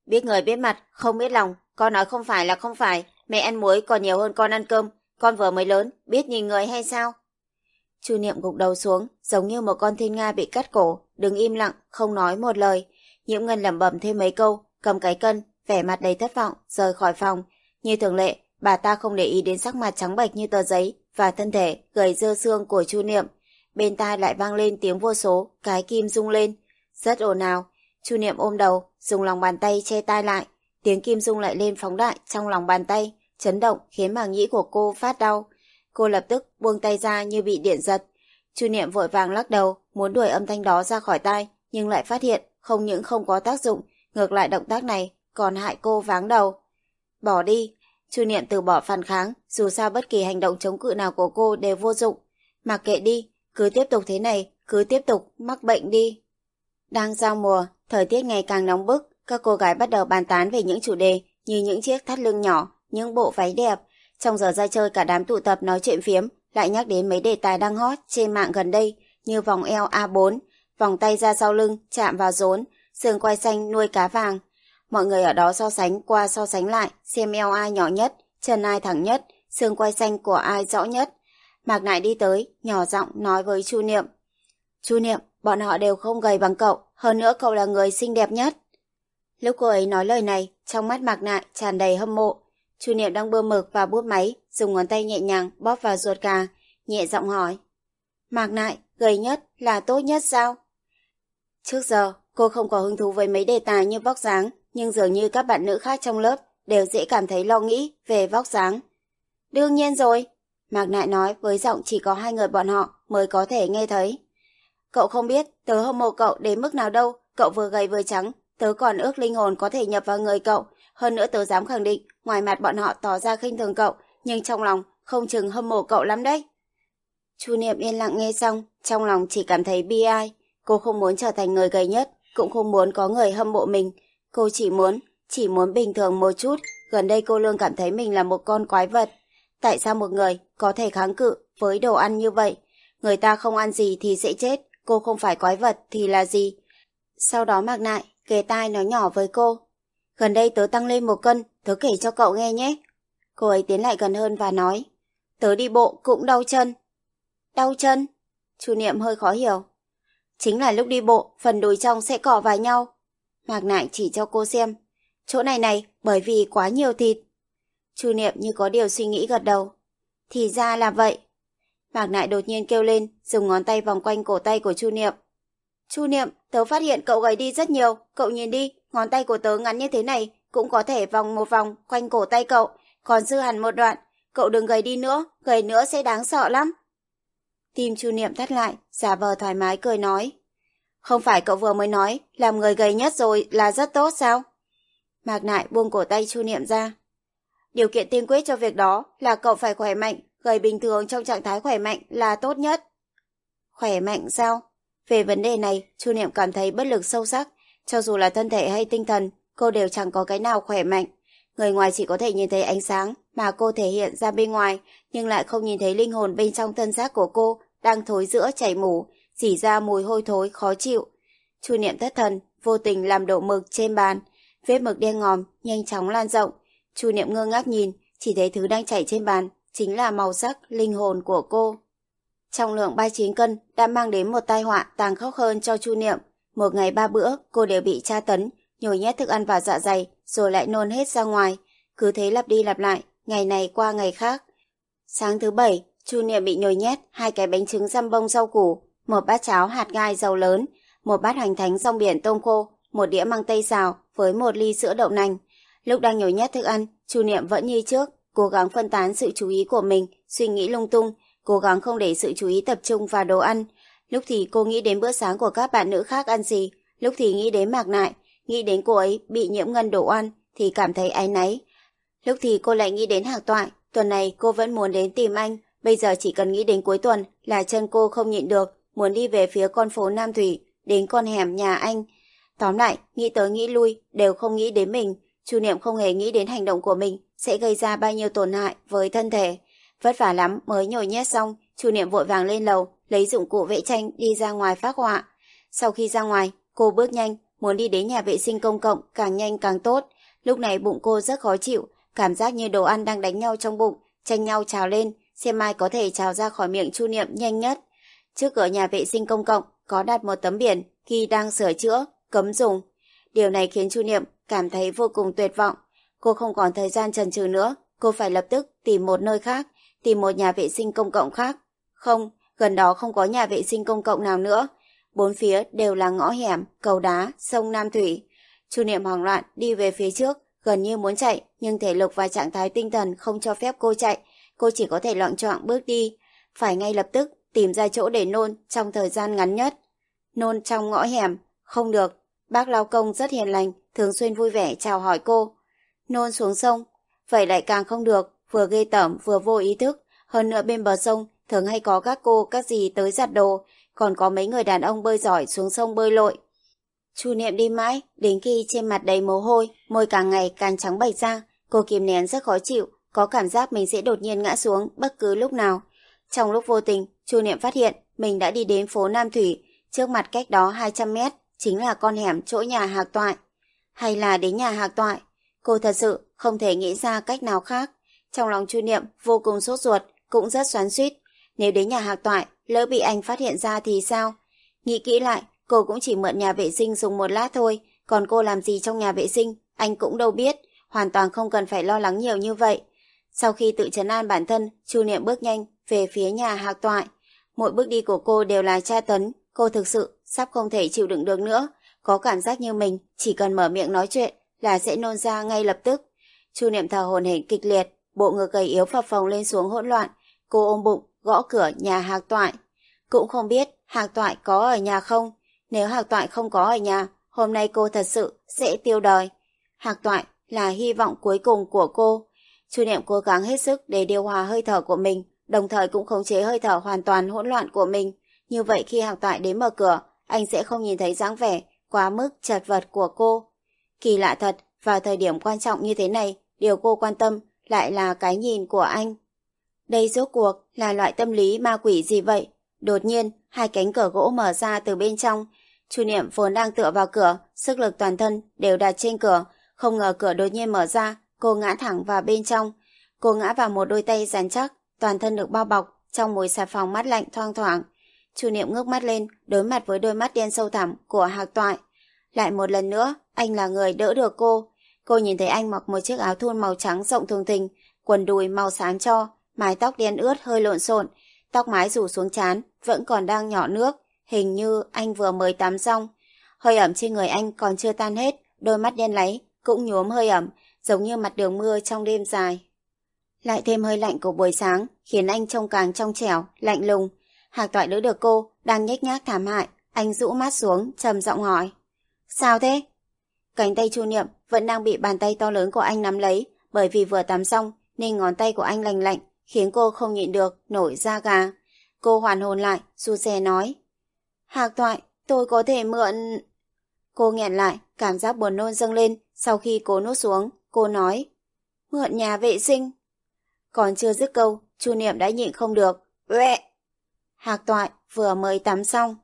Biết người biết mặt, không biết lòng, con nói không phải là không phải, mẹ ăn muối còn nhiều hơn con ăn cơm, con vừa mới lớn, biết nhìn người hay sao? Chu Niệm gục đầu xuống, giống như một con thiên nga bị cắt cổ, đứng im lặng, không nói một lời. Nhiễm Ngân lẩm bẩm thêm mấy câu, cầm cái cân, vẻ mặt đầy thất vọng, rời khỏi phòng. Như thường lệ, bà ta không để ý đến sắc mặt trắng bệch như tờ giấy và thân thể gầy dơ xương của Chu Niệm. Bên tai lại vang lên tiếng vô số, cái kim rung lên. Rất ồn ào. Chu Niệm ôm đầu, dùng lòng bàn tay che tai lại. Tiếng kim dung lại lên phóng đại trong lòng bàn tay, chấn động khiến màng nhĩ của cô phát đau. Cô lập tức buông tay ra như bị điện giật. Chu Niệm vội vàng lắc đầu, muốn đuổi âm thanh đó ra khỏi tai, nhưng lại phát hiện không những không có tác dụng, ngược lại động tác này còn hại cô váng đầu. Bỏ đi, Chu Niệm từ bỏ phản kháng, dù sao bất kỳ hành động chống cự nào của cô đều vô dụng. Mặc kệ đi, cứ tiếp tục thế này, cứ tiếp tục mắc bệnh đi. Đang giao mùa, thời tiết ngày càng nóng bức, các cô gái bắt đầu bàn tán về những chủ đề như những chiếc thắt lưng nhỏ, những bộ váy đẹp. Trong giờ ra chơi cả đám tụ tập nói chuyện phiếm, lại nhắc đến mấy đề tài đang hot trên mạng gần đây như vòng eo A4, vòng tay ra sau lưng, chạm vào rốn, sườn quay xanh nuôi cá vàng. Mọi người ở đó so sánh qua so sánh lại, xem eo ai nhỏ nhất, chân ai thẳng nhất, xương quay xanh của ai rõ nhất. Mạc Nại đi tới, nhỏ giọng nói với Chu Niệm. Chu Niệm, bọn họ đều không gầy bằng cậu, hơn nữa cậu là người xinh đẹp nhất. Lúc cô ấy nói lời này, trong mắt Mạc Nại tràn đầy hâm mộ. Chu Niệm đang bơm mực và bút máy, dùng ngón tay nhẹ nhàng bóp vào ruột gà, nhẹ giọng hỏi. Mạc Nại, gầy nhất là tốt nhất sao? Trước giờ, cô không có hứng thú với mấy đề tài như vóc dáng, nhưng dường như các bạn nữ khác trong lớp đều dễ cảm thấy lo nghĩ về vóc dáng. Đương nhiên rồi, Mạc Nại nói với giọng chỉ có hai người bọn họ mới có thể nghe thấy. Cậu không biết tớ hâm mộ cậu đến mức nào đâu, cậu vừa gầy vừa trắng, tớ còn ước linh hồn có thể nhập vào người cậu, hơn nữa tớ dám khẳng định, ngoài mặt bọn họ tỏ ra khinh thường cậu, nhưng trong lòng không chừng hâm mộ cậu lắm đấy. Chu Niệm yên lặng nghe xong, trong lòng chỉ cảm thấy bi ai, cô không muốn trở thành người gầy nhất, cũng không muốn có người hâm mộ mình, Cô chỉ muốn, chỉ muốn bình thường một chút, gần đây cô luôn cảm thấy mình là một con quái vật. Tại sao một người có thể kháng cự với đồ ăn như vậy? Người ta không ăn gì thì sẽ chết, cô không phải quái vật thì là gì? Sau đó Mạc Nại kề tai nói nhỏ với cô. Gần đây tớ tăng lên một cân, tớ kể cho cậu nghe nhé. Cô ấy tiến lại gần hơn và nói. Tớ đi bộ cũng đau chân. Đau chân? Chu Niệm hơi khó hiểu. Chính là lúc đi bộ, phần đùi trong sẽ cọ vào nhau, Mạc Nại chỉ cho cô xem. Chỗ này này, bởi vì quá nhiều thịt. Chu Niệm như có điều suy nghĩ gật đầu. Thì ra là vậy. Mạc Nại đột nhiên kêu lên, dùng ngón tay vòng quanh cổ tay của Chu Niệm. Chu Niệm, tớ phát hiện cậu gầy đi rất nhiều. Cậu nhìn đi, ngón tay của tớ ngắn như thế này, cũng có thể vòng một vòng quanh cổ tay cậu, còn dư hẳn một đoạn. Cậu đừng gầy đi nữa, gầy nữa sẽ đáng sợ lắm. Tim Chu Niệm thắt lại, giả vờ thoải mái cười nói. Không phải cậu vừa mới nói, làm người gầy nhất rồi là rất tốt sao? Mạc Nại buông cổ tay Chu Niệm ra. Điều kiện tiên quyết cho việc đó là cậu phải khỏe mạnh, gầy bình thường trong trạng thái khỏe mạnh là tốt nhất. Khỏe mạnh sao? Về vấn đề này, Chu Niệm cảm thấy bất lực sâu sắc. Cho dù là thân thể hay tinh thần, cô đều chẳng có cái nào khỏe mạnh. Người ngoài chỉ có thể nhìn thấy ánh sáng mà cô thể hiện ra bên ngoài, nhưng lại không nhìn thấy linh hồn bên trong thân xác của cô đang thối giữa chảy mủ, chỉ ra mùi hôi thối khó chịu. Chu niệm thất thần, vô tình làm đổ mực trên bàn, vết mực đen ngòm nhanh chóng lan rộng. Chu niệm ngơ ngác nhìn, chỉ thấy thứ đang chảy trên bàn chính là màu sắc linh hồn của cô. Trọng lượng 39 cân đã mang đến một tai họa tàn khốc hơn cho Chu Niệm. Một ngày ba bữa, cô đều bị tra tấn, nhồi nhét thức ăn vào dạ dày, rồi lại nôn hết ra ngoài. Cứ thế lặp đi lặp lại, ngày này qua ngày khác. Sáng thứ bảy, Chu Niệm bị nhồi nhét hai cái bánh trứng răm bông rau củ, một bát cháo hạt gai dầu lớn, một bát hành thánh rong biển tôm khô, một đĩa măng tây xào với một ly sữa đậu nành. Lúc đang nhồi nhét thức ăn, Chu Niệm vẫn như trước, cố gắng phân tán sự chú ý của mình, suy nghĩ lung tung, cố gắng không để sự chú ý tập trung vào đồ ăn. Lúc thì cô nghĩ đến bữa sáng của các bạn nữ khác ăn gì, lúc thì nghĩ đến mạc nại, nghĩ đến cô ấy bị nhiễm ngân đồ ăn thì cảm thấy áy náy. Lúc thì cô lại nghĩ đến hạc toại, tuần này cô vẫn muốn đến tìm anh, bây giờ chỉ cần nghĩ đến cuối tuần là chân cô không nhịn được, muốn đi về phía con phố Nam Thủy, đến con hẻm nhà anh. Tóm lại, nghĩ tới nghĩ lui, đều không nghĩ đến mình, Chu Niệm không hề nghĩ đến hành động của mình sẽ gây ra bao nhiêu tổn hại với thân thể. Vất vả lắm mới nhồi nhét xong, Chu Niệm vội vàng lên lầu, lấy dụng cụ vẽ tranh đi ra ngoài phát họa. Sau khi ra ngoài, cô bước nhanh, muốn đi đến nhà vệ sinh công cộng càng nhanh càng tốt. Lúc này bụng cô rất khó chịu, cảm giác như đồ ăn đang đánh nhau trong bụng, tranh nhau trào lên, xem ai có thể trào ra khỏi miệng Chu Niệm nhanh nhất. Trước cửa nhà vệ sinh công cộng có đặt một tấm biển ghi đang sửa chữa, cấm dùng. Điều này khiến Chu Niệm cảm thấy vô cùng tuyệt vọng. Cô không còn thời gian chần chừ nữa, cô phải lập tức tìm một nơi khác, tìm một nhà vệ sinh công cộng khác. Không, gần đó không có nhà vệ sinh công cộng nào nữa. Bốn phía đều là ngõ hẻm, cầu đá, sông Nam Thủy. Chu Niệm hoảng loạn đi về phía trước, gần như muốn chạy, nhưng thể lực và trạng thái tinh thần không cho phép cô chạy. Cô chỉ có thể loạn choạng bước đi. Phải ngay lập tức tìm ra chỗ để nôn trong thời gian ngắn nhất. Nôn trong ngõ hẻm, không được. Bác lao công rất hiền lành, thường xuyên vui vẻ chào hỏi cô. Nôn xuống sông, vậy lại càng không được, vừa ghê tởm vừa vô ý thức. Hơn nữa bên bờ sông thường hay có các cô các gì tới giặt đồ, còn có mấy người đàn ông bơi giỏi xuống sông bơi lội. Chu Niệm đi mãi, đến khi trên mặt đầy mồ hôi, môi càng ngày càng trắng bạch ra, cô kìm nén rất khó chịu, có cảm giác mình sẽ đột nhiên ngã xuống bất cứ lúc nào. Trong lúc vô tình, Chu Niệm phát hiện mình đã đi đến phố Nam Thủy, trước mặt cách đó 200 mét, chính là con hẻm chỗ nhà hạc toại. Hay là đến nhà hạc toại, cô thật sự không thể nghĩ ra cách nào khác. Trong lòng Chu Niệm vô cùng sốt ruột, cũng rất xoắn suýt. Nếu đến nhà hạc toại, lỡ bị anh phát hiện ra thì sao? Nghĩ kỹ lại, cô cũng chỉ mượn nhà vệ sinh dùng một lát thôi, còn cô làm gì trong nhà vệ sinh, anh cũng đâu biết, hoàn toàn không cần phải lo lắng nhiều như vậy. Sau khi tự chấn an bản thân, Chu Niệm bước nhanh về phía nhà hạc toại. Mỗi bước đi của cô đều là tra tấn, cô thực sự sắp không thể chịu đựng được nữa. Có cảm giác như mình chỉ cần mở miệng nói chuyện là sẽ nôn ra ngay lập tức. Chu Niệm thở hồn hển kịch liệt, bộ ngực gầy yếu phập phồng lên xuống hỗn loạn. Cô ôm bụng, gõ cửa nhà Hạc Toại. Cũng không biết Hạc Toại có ở nhà không. Nếu Hạc Toại không có ở nhà, hôm nay cô thật sự sẽ tiêu đời. Hạc Toại là hy vọng cuối cùng của cô. Chu Niệm cố gắng hết sức để điều hòa hơi thở của mình, đồng thời cũng khống chế hơi thở hoàn toàn hỗn loạn của mình. Như vậy khi Hạc Toại đến mở cửa, anh sẽ không nhìn thấy dáng vẻ quá mức chật vật của cô. Kỳ lạ thật, vào thời điểm quan trọng như thế này, điều cô quan tâm lại là cái nhìn của anh. Đây rốt cuộc là loại tâm lý ma quỷ gì vậy? Đột nhiên, hai cánh cửa gỗ mở ra từ bên trong. Chu Niệm vốn đang tựa vào cửa, sức lực toàn thân đều đặt trên cửa. Không ngờ cửa đột nhiên mở ra, cô ngã thẳng vào bên trong. Cô ngã vào một đôi tay rắn chắc, toàn thân được bao bọc trong mùi xà phòng mát lạnh thoang thoảng. Chu Niệm ngước mắt lên, đối mặt với đôi mắt đen sâu thẳm của Hạc Toại. Lại một lần nữa, anh là người đỡ được cô. Cô nhìn thấy anh mặc một chiếc áo thun màu trắng rộng thường thình, quần đùi màu sáng cho, mái tóc đen ướt hơi lộn xộn, tóc mái rủ xuống chán, vẫn còn đang nhỏ nước, hình như anh vừa mới tắm xong. Hơi ẩm trên người anh còn chưa tan hết, đôi mắt đen láy, cũng nhuốm hơi ẩm, giống như mặt đường mưa trong đêm dài. Lại thêm hơi lạnh của buổi sáng, khiến anh trông càng trong trẻo, lạnh lùng. Hạc toại đỡ được cô, đang nhếch nhác thảm hại, anh rũ mắt xuống, trầm giọng hỏi. Sao thế? Cánh tay chu niệm vẫn đang bị bàn tay to lớn của anh nắm lấy, bởi vì vừa tắm xong nên ngón tay của anh lành lạnh, khiến cô không nhịn được, nổi da gà. Cô hoàn hồn lại, su xe nói. Hạc thoại, tôi có thể mượn... Cô nghẹn lại, cảm giác buồn nôn dâng lên, sau khi cô nuốt xuống, cô nói. Mượn nhà vệ sinh. Còn chưa dứt câu, Chu Niệm đã nhịn không được. Uệ! Hạc toại vừa mới tắm xong.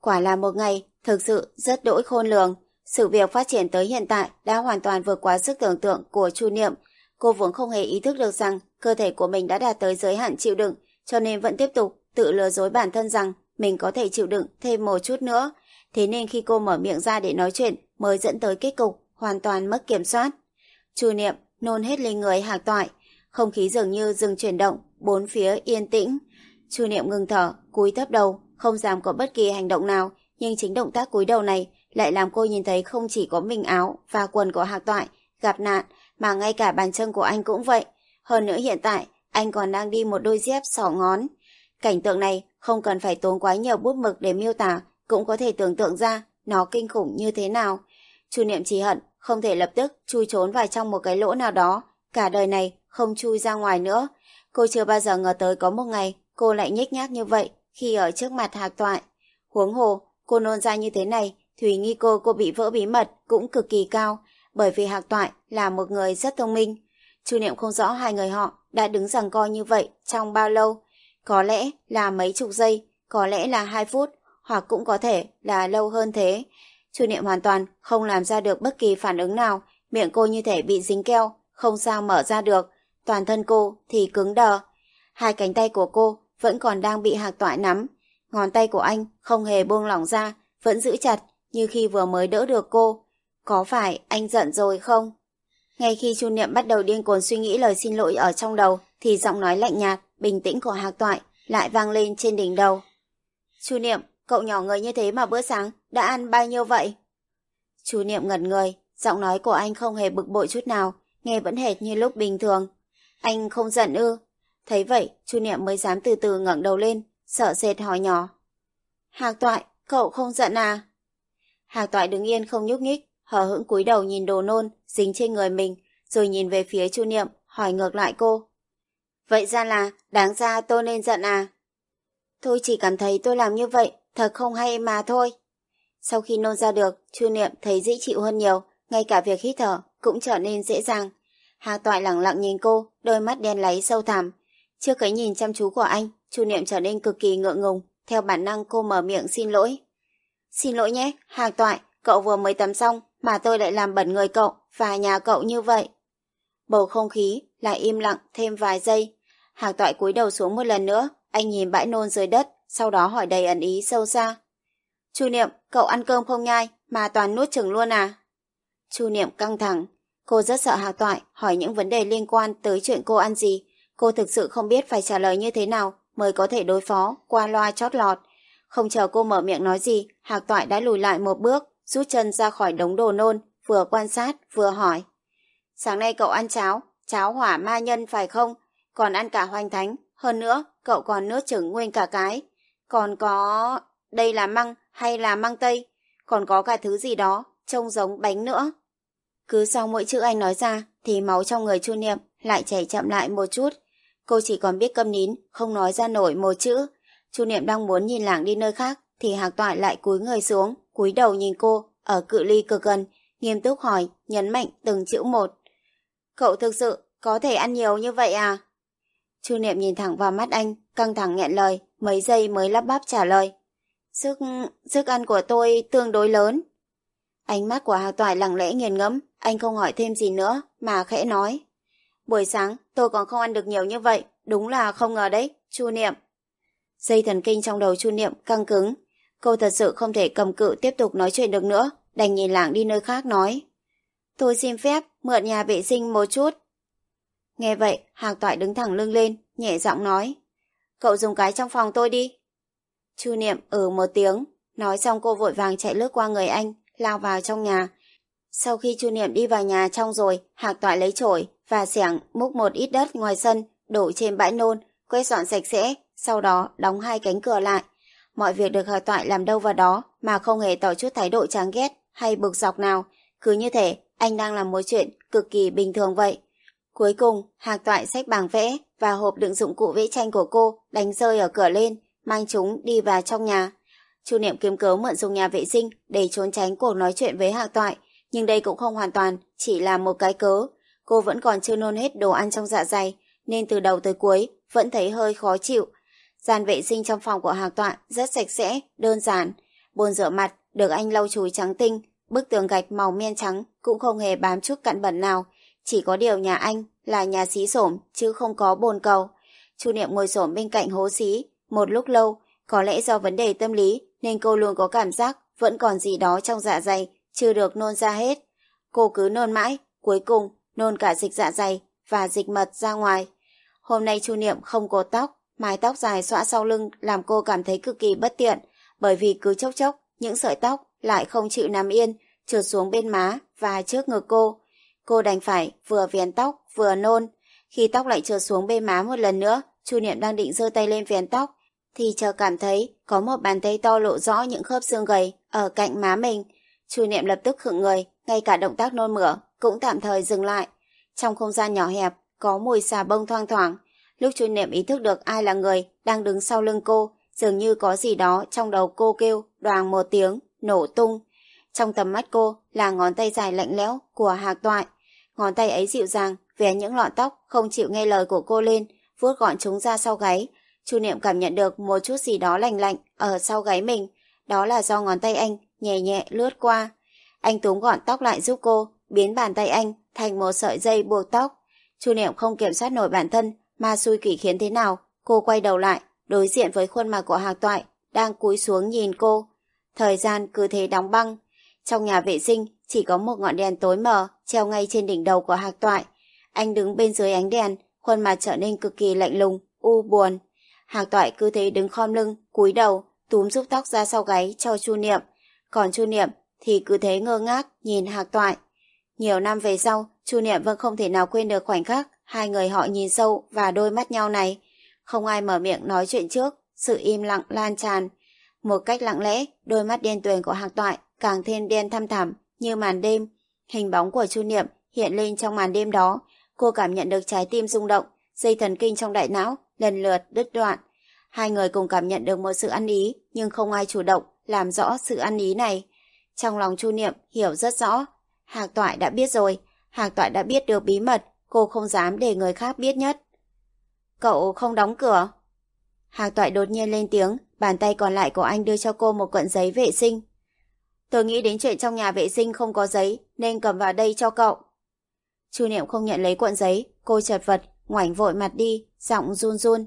Quả là một ngày, thực sự rất đỗi khôn lường. Sự việc phát triển tới hiện tại đã hoàn toàn vượt quá sức tưởng tượng của Chu Niệm. Cô vốn không hề ý thức được rằng cơ thể của mình đã đạt tới giới hạn chịu đựng, cho nên vẫn tiếp tục tự lừa dối bản thân rằng mình có thể chịu đựng thêm một chút nữa. Thế nên khi cô mở miệng ra để nói chuyện mới dẫn tới kết cục hoàn toàn mất kiểm soát. Chu Niệm nôn hết lên người hạc toại, không khí dường như dừng chuyển động, bốn phía yên tĩnh. Chu Niệm ngừng thở, cúi thấp đầu, không dám có bất kỳ hành động nào, nhưng chính động tác cúi đầu này lại làm cô nhìn thấy không chỉ có mình áo và quần của hạc toại gặp nạn, mà ngay cả bàn chân của anh cũng vậy. Hơn nữa hiện tại, anh còn đang đi một đôi dép sỏ ngón. Cảnh tượng này không cần phải tốn quá nhiều bút mực để miêu tả, cũng có thể tưởng tượng ra nó kinh khủng như thế nào. Chu Niệm chỉ hận không thể lập tức chui trốn vào trong một cái lỗ nào đó, cả đời này không chui ra ngoài nữa. Cô chưa bao giờ ngờ tới có một ngày cô lại nhếch nhác như vậy khi ở trước mặt hạc toại. Huống hồ, cô nôn ra như thế này, Thùy nghi cô cô bị vỡ bí mật cũng cực kỳ cao, bởi vì hạc toại là một người rất thông minh. Chu Niệm không rõ hai người họ đã đứng rằng co như vậy trong bao lâu. Có lẽ là mấy chục giây, có lẽ là hai phút, hoặc cũng có thể là lâu hơn thế. Chu Niệm hoàn toàn không làm ra được bất kỳ phản ứng nào, miệng cô như thể bị dính keo, không sao mở ra được. Toàn thân cô thì cứng đờ. Hai cánh tay của cô vẫn còn đang bị hạc toại nắm. Ngón tay của anh không hề buông lỏng ra, vẫn giữ chặt như khi vừa mới đỡ được cô. Có phải anh giận rồi không? Ngay khi Chu Niệm bắt đầu điên cuồng suy nghĩ lời xin lỗi ở trong đầu, thì giọng nói lạnh nhạt, bình tĩnh của Hạc Toại lại vang lên trên đỉnh đầu. Chu Niệm, cậu nhỏ người như thế mà bữa sáng đã ăn bao nhiêu vậy? Chu Niệm ngẩn người, giọng nói của anh không hề bực bội chút nào, nghe vẫn hệt như lúc bình thường. Anh không giận ư? Thấy vậy, Chu Niệm mới dám từ từ ngẩng đầu lên, sợ sệt hỏi nhỏ. Hạc Toại, cậu không giận à? Hạc Toại đứng yên không nhúc nhích, hờ hững cúi đầu nhìn đồ nôn dính trên người mình, rồi nhìn về phía Chu Niệm, hỏi ngược lại cô. Vậy ra là, đáng ra tôi nên giận à? Tôi chỉ cảm thấy tôi làm như vậy, thật không hay mà thôi. Sau khi nôn ra được, Chu Niệm thấy dễ chịu hơn nhiều, ngay cả việc hít thở cũng trở nên dễ dàng. Hà Toại lẳng lặng nhìn cô, đôi mắt đen láy sâu thẳm. Trước cái nhìn chăm chú của anh, Chu Niệm trở nên cực kỳ ngượng ngùng, theo bản năng cô mở miệng xin lỗi. Xin lỗi nhé, Hạc Toại, cậu vừa mới tắm xong, mà tôi lại làm bẩn người cậu và nhà cậu như vậy. Bầu không khí lại im lặng thêm vài giây. Hạc toại cúi đầu xuống một lần nữa, anh nhìn bãi nôn dưới đất, sau đó hỏi đầy ẩn ý sâu xa. Chu Niệm, cậu ăn cơm không nhai, mà toàn nuốt chừng luôn à? Chu Niệm căng thẳng. Cô rất sợ Hạc toại hỏi những vấn đề liên quan tới chuyện cô ăn gì. Cô thực sự không biết phải trả lời như thế nào mới có thể đối phó qua loa chót lọt. Không chờ cô mở miệng nói gì, Hạc toại đã lùi lại một bước, rút chân ra khỏi đống đồ nôn, vừa quan sát, vừa hỏi. Sáng nay cậu ăn cháo, cháo hỏa ma nhân phải không? Còn ăn cả hoành thánh, hơn nữa, cậu còn nước trứng nguyên cả cái. Còn có... đây là măng hay là măng tây? Còn có cả thứ gì đó, trông giống bánh nữa. Cứ sau mỗi chữ anh nói ra, thì máu trong người chu niệm lại chảy chậm lại một chút. Cô chỉ còn biết câm nín, không nói ra nổi một chữ. Chu niệm đang muốn nhìn lảng đi nơi khác, thì hạc toại lại cúi người xuống, cúi đầu nhìn cô, ở cự ly cực gần, nghiêm túc hỏi, nhấn mạnh từng chữ một. Cậu thực sự có thể ăn nhiều như vậy à? Chu Niệm nhìn thẳng vào mắt anh, căng thẳng nghẹn lời, mấy giây mới lắp bắp trả lời. Sức, sức ăn của tôi tương đối lớn. Ánh mắt của Hà Toại lặng lẽ nghiền ngẫm, anh không hỏi thêm gì nữa, mà khẽ nói. Buổi sáng, tôi còn không ăn được nhiều như vậy, đúng là không ngờ đấy, Chu Niệm. Dây thần kinh trong đầu Chu Niệm căng cứng, Cô thật sự không thể cầm cự tiếp tục nói chuyện được nữa, đành nhìn lảng đi nơi khác nói. Tôi xin phép mượn nhà vệ sinh một chút. Nghe vậy, Hạc Toại đứng thẳng lưng lên, nhẹ giọng nói. Cậu dùng cái trong phòng tôi đi. Chu Niệm ừ một tiếng, nói xong cô vội vàng chạy lướt qua người anh, lao vào trong nhà. Sau khi Chu Niệm đi vào nhà trong rồi, Hạc Toại lấy chổi và xẻng múc một ít đất ngoài sân, đổ trên bãi nôn, quét dọn sạch sẽ, sau đó đóng hai cánh cửa lại. Mọi việc được Hà Toại làm đâu vào đó mà không hề tỏ chút thái độ chán ghét hay bực dọc nào. Cứ như thể anh đang làm một chuyện cực kỳ bình thường vậy. Cuối cùng, Hạc Toại xách bảng vẽ và hộp đựng dụng cụ vẽ tranh của cô đánh rơi ở cửa lên, mang chúng đi vào trong nhà. Chu Niệm kiếm cớ mượn dùng nhà vệ sinh để trốn tránh cuộc nói chuyện với Hạc Toại, nhưng đây cũng không hoàn toàn, chỉ là một cái cớ. Cô vẫn còn chưa nôn hết đồ ăn trong dạ dày, nên từ đầu tới cuối vẫn thấy hơi khó chịu. Gian vệ sinh trong phòng của Hạc Tọa rất sạch sẽ, đơn giản. Bồn rửa mặt được anh lau chùi trắng tinh, bức tường gạch màu men trắng cũng không hề bám chút cặn bẩn nào. Chỉ có điều nhà anh là nhà xí xổm chứ không có bồn cầu. Chu Niệm ngồi xổm bên cạnh hố xí, một lúc lâu, có lẽ do vấn đề tâm lý nên cô luôn có cảm giác vẫn còn gì đó trong dạ dày, chưa được nôn ra hết. Cô cứ nôn mãi, cuối cùng nôn cả dịch dạ dày và dịch mật ra ngoài. Hôm nay Chu Niệm không cột tóc, mái tóc dài xõa sau lưng làm cô cảm thấy cực kỳ bất tiện, bởi vì cứ chốc chốc, những sợi tóc lại không chịu nằm yên, trượt xuống bên má và trước ngực cô. Cô đành phải vừa vén tóc vừa nôn. Khi tóc lại trượt xuống bên má một lần nữa, Chu Niệm đang định giơ tay lên vén tóc, thì chờ cảm thấy có một bàn tay to lộ rõ những khớp xương gầy ở cạnh má mình. Chu Niệm lập tức khựng người, ngay cả động tác nôn mửa cũng tạm thời dừng lại. Trong không gian nhỏ hẹp, có mùi xà bông thoang thoảng. Lúc Chu Niệm ý thức được ai là người đang đứng sau lưng cô, dường như có gì đó trong đầu cô kêu đoàn một tiếng, nổ tung. Trong tầm mắt cô là ngón tay dài lạnh lẽo của Hạc Toại. Ngón tay ấy dịu dàng, vén những lọn tóc không chịu nghe lời của cô lên, vuốt gọn chúng ra sau gáy. Chu Niệm cảm nhận được một chút gì đó lạnh lạnh ở sau gáy mình. Đó là do ngón tay anh nhẹ nhẹ lướt qua. Anh túm gọn tóc lại giúp cô, biến bàn tay anh thành một sợi dây buộc tóc. Chu Niệm không kiểm soát nổi bản thân, Ma xui quỷ khiến thế nào. Cô quay đầu lại, đối diện với khuôn mặt của Hạc Toại, đang cúi xuống nhìn cô. Thời gian cứ thế đóng băng. Trong nhà vệ sinh chỉ có một ngọn đèn tối mờ treo ngay trên đỉnh đầu của Hạc Toại. Anh đứng bên dưới ánh đèn, khuôn mặt trở nên cực kỳ lạnh lùng, u buồn. Hạc Toại cứ thế đứng khom lưng, cúi đầu, túm giúp tóc ra sau gáy cho Chu Niệm. Còn Chu Niệm thì cứ thế ngơ ngác nhìn Hạc Toại. Nhiều năm về sau, Chu Niệm vẫn không thể nào quên được khoảnh khắc hai người họ nhìn sâu và đôi mắt nhau này. Không ai mở miệng nói chuyện trước, sự im lặng lan tràn. Một cách lặng lẽ, đôi mắt đen tuyền của Hạc Toại càng thêm đen thăm thẳm như màn đêm. Hình bóng của Chu Niệm hiện lên trong màn đêm đó. Cô cảm nhận được trái tim rung động, dây thần kinh trong đại não lần lượt đứt đoạn. Hai người cùng cảm nhận được một sự ăn ý, nhưng không ai chủ động làm rõ sự ăn ý này. Trong lòng Chu Niệm hiểu rất rõ, Hạc Toại đã biết rồi, Hạc Toại đã biết được bí mật, cô không dám để người khác biết nhất. Cậu không đóng cửa. Hạc Toại đột nhiên lên tiếng, bàn tay còn lại của anh đưa cho cô một cuộn giấy vệ sinh. Tôi nghĩ đến chuyện trong nhà vệ sinh không có giấy, nên cầm vào đây cho cậu. Chu Niệm không nhận lấy cuộn giấy, cô chật vật, ngoảnh vội mặt đi, giọng run run.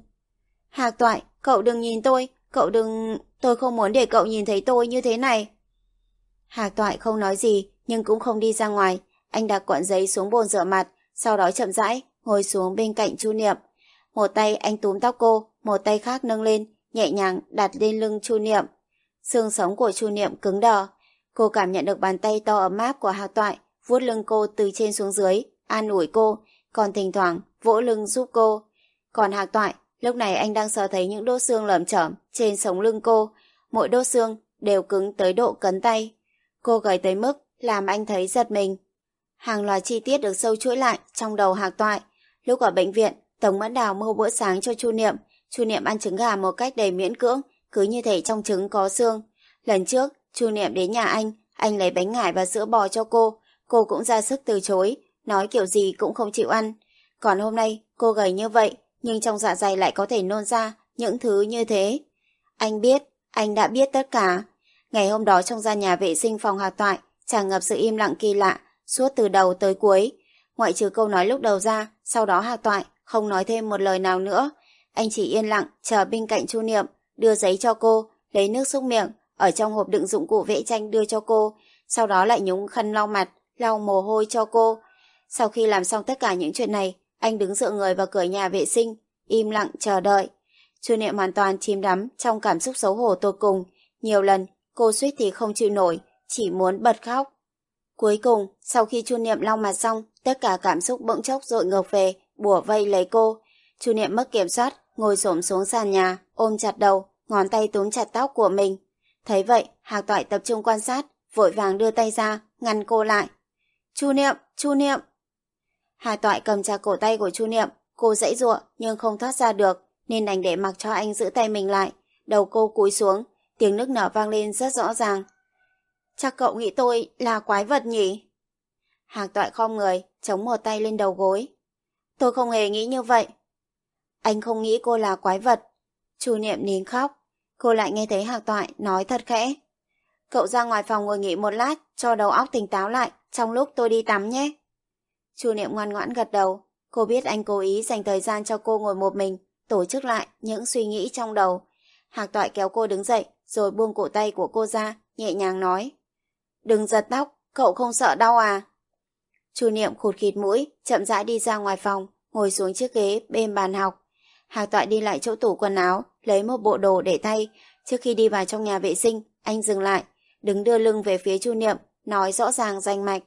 Hạc Toại, cậu đừng nhìn tôi, cậu đừng... Tôi không muốn để cậu nhìn thấy tôi như thế này. Hạc Toại không nói gì, nhưng cũng không đi ra ngoài. Anh đặt cuộn giấy xuống bồn rửa mặt, sau đó chậm rãi, ngồi xuống bên cạnh Chu Niệm. Một tay anh túm tóc cô, một tay khác nâng lên, nhẹ nhàng đặt lên lưng Chu Niệm. Xương sống của Chu Niệm cứng đờ. Cô cảm nhận được bàn tay to ấm áp của Hạc Toại, vuốt lưng cô từ trên xuống dưới, an ủi cô, còn thỉnh thoảng vỗ lưng giúp cô. Còn Hạc Toại, lúc này anh đang sờ thấy những đốt xương lởm chởm trên sống lưng cô. Mỗi đốt xương đều cứng tới độ cấn tay. Cô gầy tới mức làm anh thấy giật mình. Hàng loạt chi tiết được sâu chuỗi lại trong đầu Hạc Toại. Lúc ở bệnh viện, Tống Mẫn Đào mua bữa sáng cho Chu Niệm. Chu Niệm ăn trứng gà một cách đầy miễn cưỡng, cứ như thể trong trứng có xương. Lần trước, Chu Niệm đến nhà anh, anh lấy bánh ngải và sữa bò cho cô. Cô cũng ra sức từ chối, nói kiểu gì cũng không chịu ăn. Còn hôm nay, cô gầy như vậy, nhưng trong dạ dày lại có thể nôn ra những thứ như thế. Anh biết, anh đã biết tất cả. Ngày hôm đó trong gian nhà vệ sinh phòng hạc toại, tràn ngập sự im lặng kỳ lạ, suốt từ đầu tới cuối. Ngoại trừ câu nói lúc đầu ra, sau đó hạc toại, không nói thêm một lời nào nữa. Anh chỉ yên lặng, chờ bên cạnh chu niệm, đưa giấy cho cô, lấy nước xúc miệng, ở trong hộp đựng dụng cụ vẽ tranh đưa cho cô, sau đó lại nhúng khăn lau mặt, lau mồ hôi cho cô. Sau khi làm xong tất cả những chuyện này, anh đứng dựa người vào cửa nhà vệ sinh, im lặng chờ đợi. Chu Niệm hoàn toàn chìm đắm trong cảm xúc xấu hổ tột cùng. Nhiều lần, cô suýt thì không chịu nổi, chỉ muốn bật khóc. Cuối cùng, sau khi Chu Niệm lau mặt xong, tất cả cảm xúc bỗng chốc dội ngược về, bùa vây lấy cô. Chu Niệm mất kiểm soát, ngồi xổm xuống sàn nhà, ôm chặt đầu, ngón tay túm chặt tóc của mình. Thấy vậy, Hạc Toại tập trung quan sát, vội vàng đưa tay ra, ngăn cô lại. Chu Niệm, Chu Niệm. Hạc Toại cầm chặt cổ tay của Chu Niệm, cô dãy giụa nhưng không thoát ra được, nên đành để mặc cho anh giữ tay mình lại. Đầu cô cúi xuống, tiếng nước nở vang lên rất rõ ràng. Chắc cậu nghĩ tôi là quái vật nhỉ? Hạc Toại khom người, chống một tay lên đầu gối. Tôi không hề nghĩ như vậy, anh không nghĩ cô là quái vật. Chu Niệm nín khóc, cô lại nghe thấy Hạc Toại nói thật khẽ. Cậu ra ngoài phòng ngồi nghỉ một lát, cho đầu óc tỉnh táo lại, trong lúc tôi đi tắm nhé. Chu Niệm ngoan ngoãn gật đầu, cô biết anh cố ý dành thời gian cho cô ngồi một mình, tổ chức lại những suy nghĩ trong đầu. Hạc Toại kéo cô đứng dậy, rồi buông cổ tay của cô ra, nhẹ nhàng nói. Đừng giật tóc, cậu không sợ đau à? Chu Niệm khụt khịt mũi, chậm rãi đi ra ngoài phòng, ngồi xuống chiếc ghế bên bàn học. Hạc Toại đi lại chỗ tủ quần áo, lấy một bộ đồ để thay. Trước khi đi vào trong nhà vệ sinh, anh dừng lại, đứng đưa lưng về phía Chu Niệm, nói rõ ràng danh mạch.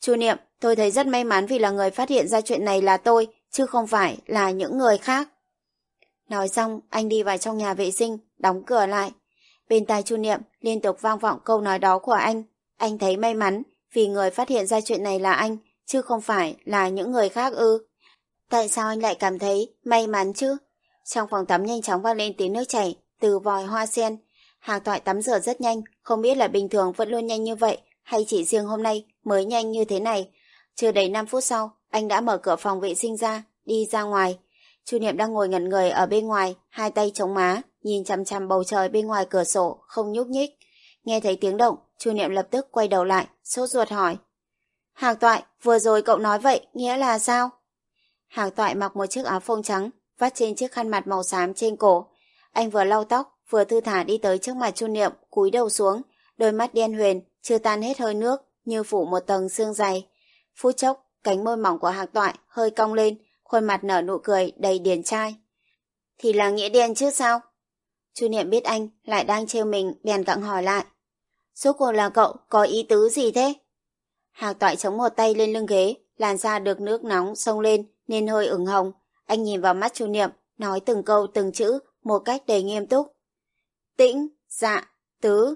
Chu Niệm, tôi thấy rất may mắn vì là người phát hiện ra chuyện này là tôi, chứ không phải là những người khác. Nói xong, anh đi vào trong nhà vệ sinh, đóng cửa lại. Bên tai Chu Niệm liên tục vang vọng câu nói đó của anh. Anh thấy may mắn vì người phát hiện ra chuyện này là anh, chứ không phải là những người khác ư. Tại sao anh lại cảm thấy may mắn chứ? Trong phòng tắm nhanh chóng vang lên tiếng nước chảy từ vòi hoa sen. hàng Toại tắm rửa rất nhanh, không biết là bình thường vẫn luôn nhanh như vậy hay chỉ riêng hôm nay mới nhanh như thế này. Chưa đầy 5 phút sau, anh đã mở cửa phòng vệ sinh ra, đi ra ngoài. Chu Niệm đang ngồi ngẩn người ở bên ngoài, hai tay chống má, nhìn chằm chằm bầu trời bên ngoài cửa sổ, không nhúc nhích. Nghe thấy tiếng động, Chu Niệm lập tức quay đầu lại, sốt ruột hỏi. Hạc Toại, vừa rồi cậu nói vậy, nghĩa là sao? Hạc Toại mặc một chiếc áo phông trắng, vắt trên chiếc khăn mặt màu xám trên cổ. Anh vừa lau tóc, vừa thư thả đi tới trước mặt Chu Niệm, cúi đầu xuống, đôi mắt đen huyền, chưa tan hết hơi nước, như phủ một tầng xương dày. Phút chốc, cánh môi mỏng của Hạc Toại hơi cong lên, khuôn mặt nở nụ cười đầy điển trai. Thì là nghĩa đen chứ sao? Chu Niệm biết anh lại đang trêu mình, bèn gặng hỏi lại. Số cuộc là cậu có ý tứ gì thế? Hạc Toại chống một tay lên lưng ghế, làn da được nước nóng sông lên nên hơi ửng hồng. Anh nhìn vào mắt Chu Niệm, nói từng câu từng chữ một cách đầy nghiêm túc. Tĩnh, dạ, tứ.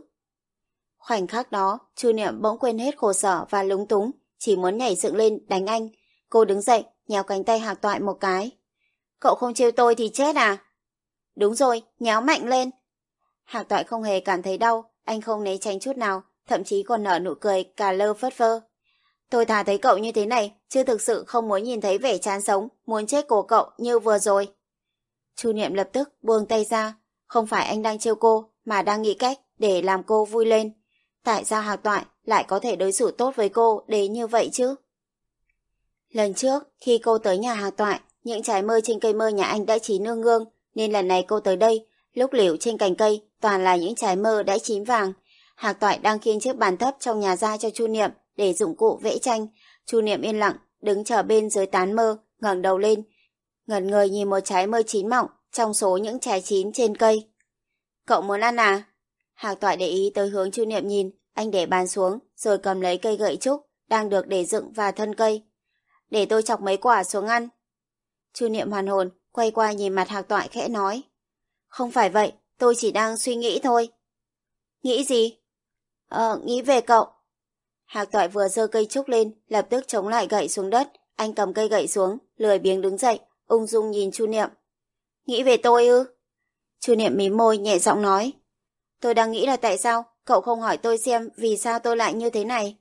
Khoảnh khắc đó, Chu Niệm bỗng quên hết khổ sở và lúng túng, chỉ muốn nhảy dựng lên đánh anh. Cô đứng dậy, nhéo cánh tay Hạc Toại một cái. Cậu không trêu tôi thì chết à? Đúng rồi, nhéo mạnh lên. Hạc Toại không hề cảm thấy đau, anh không né tránh chút nào, thậm chí còn nở nụ cười cà lơ phất phơ. Tôi thà thấy cậu như thế này, chứ thực sự không muốn nhìn thấy vẻ chán sống, muốn chết của cậu như vừa rồi. Chu Niệm lập tức buông tay ra, không phải anh đang trêu cô, mà đang nghĩ cách để làm cô vui lên. Tại sao Hạc Toại lại có thể đối xử tốt với cô đến như vậy chứ? Lần trước, khi cô tới nhà Hạc Toại, những trái mơ trên cây mơ nhà anh đã chín nương ngương, nên lần này cô tới đây, lúc liễu trên cành cây toàn là những trái mơ đã chín vàng. Hạc Toại đang khiêng chiếc bàn thấp trong nhà ra cho Chu Niệm để dụng cụ vẽ tranh. Chu Niệm yên lặng, đứng chờ bên dưới tán mơ, ngẩng đầu lên, ngẩn người nhìn một trái mơ chín mọng trong số những trái chín trên cây. Cậu muốn ăn à? Hạc Toại để ý tới hướng Chu Niệm nhìn, anh để bàn xuống, rồi cầm lấy cây gậy trúc, đang được để dựng và thân cây. Để tôi chọc mấy quả xuống ăn. Chu Niệm hoàn hồn, quay qua nhìn mặt Hạc Toại khẽ nói. Không phải vậy, tôi chỉ đang suy nghĩ thôi. Nghĩ gì? Ờ, nghĩ về cậu. Hạc Toại vừa giơ cây trúc lên, lập tức chống lại gậy xuống đất. Anh cầm cây gậy xuống, lười biếng đứng dậy, ung dung nhìn Chu Niệm. Nghĩ về tôi ư? Chu Niệm mím môi nhẹ giọng nói. Tôi đang nghĩ là tại sao cậu không hỏi tôi xem vì sao tôi lại như thế này.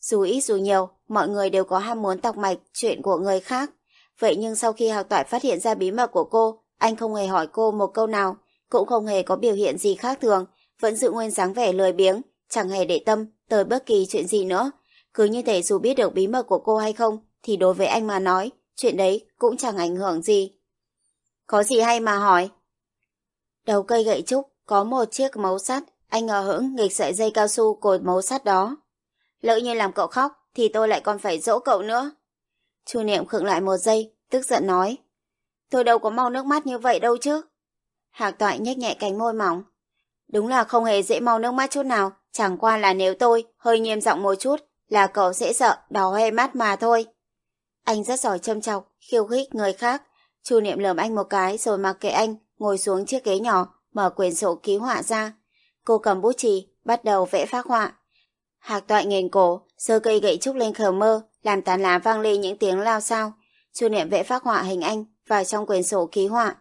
Dù ít dù nhiều, mọi người đều có ham muốn tọc mạch chuyện của người khác. Vậy nhưng sau khi Hạc Toại phát hiện ra bí mật của cô, anh không hề hỏi cô một câu nào, cũng không hề có biểu hiện gì khác thường, vẫn giữ nguyên dáng vẻ lười biếng, chẳng hề để tâm tới bất kỳ chuyện gì nữa. Cứ như thể dù biết được bí mật của cô hay không, thì đối với anh mà nói, chuyện đấy cũng chẳng ảnh hưởng gì. Có gì hay mà hỏi? Đầu cây gậy trúc có một chiếc mấu sắt, anh ngờ hững nghịch sợi dây cao su cột mấu sắt đó. Lỡ như làm cậu khóc, thì tôi lại còn phải dỗ cậu nữa. Chu Niệm khựng lại một giây, tức giận nói. Tôi đâu có mau nước mắt như vậy đâu chứ. Hạc Toại nhếch nhẹ cánh môi mỏng. Đúng là không hề dễ mau nước mắt chút nào, chẳng qua là nếu tôi hơi nghiêm giọng một chút là cậu sẽ sợ đỏ hoe mắt mà thôi. Anh rất giỏi châm chọc, khiêu khích người khác. Chu Niệm lườm anh một cái rồi mặc kệ anh, ngồi xuống chiếc ghế nhỏ, mở quyển sổ ký họa ra. Cô cầm bút chì, bắt đầu vẽ phác họa. Hạc Toại nghền cổ, sơ cây gậy trúc lên khờ mơ, làm tán lá vang lên những tiếng lao sao. Chu Niệm vẽ phác họa hình anh vào trong quyển sổ ký họa.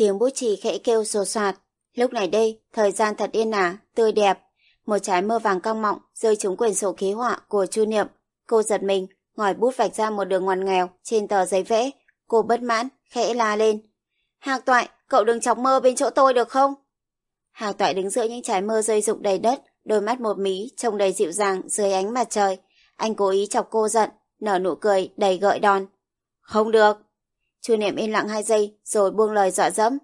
Tiếng bút chì khẽ kêu sột soạt. Lúc này đây, thời gian thật yên ả, tươi đẹp. Một trái mơ vàng cong mọng rơi trúng quyển sổ khí họa của Chu Niệm. Cô giật mình, ngòi bút vạch ra một đường ngoằn nghèo trên tờ giấy vẽ. Cô bất mãn, khẽ la lên. Hạc toại, cậu đừng chọc mơ bên chỗ tôi được không? Hạc toại đứng giữa những trái mơ rơi rụng đầy đất, đôi mắt một mí, trông đầy dịu dàng dưới ánh mặt trời. Anh cố ý chọc cô giận, nở nụ cười đầy gợi đòn. Không được. Chu Niệm yên lặng hai giây, rồi buông lời dọa dẫm.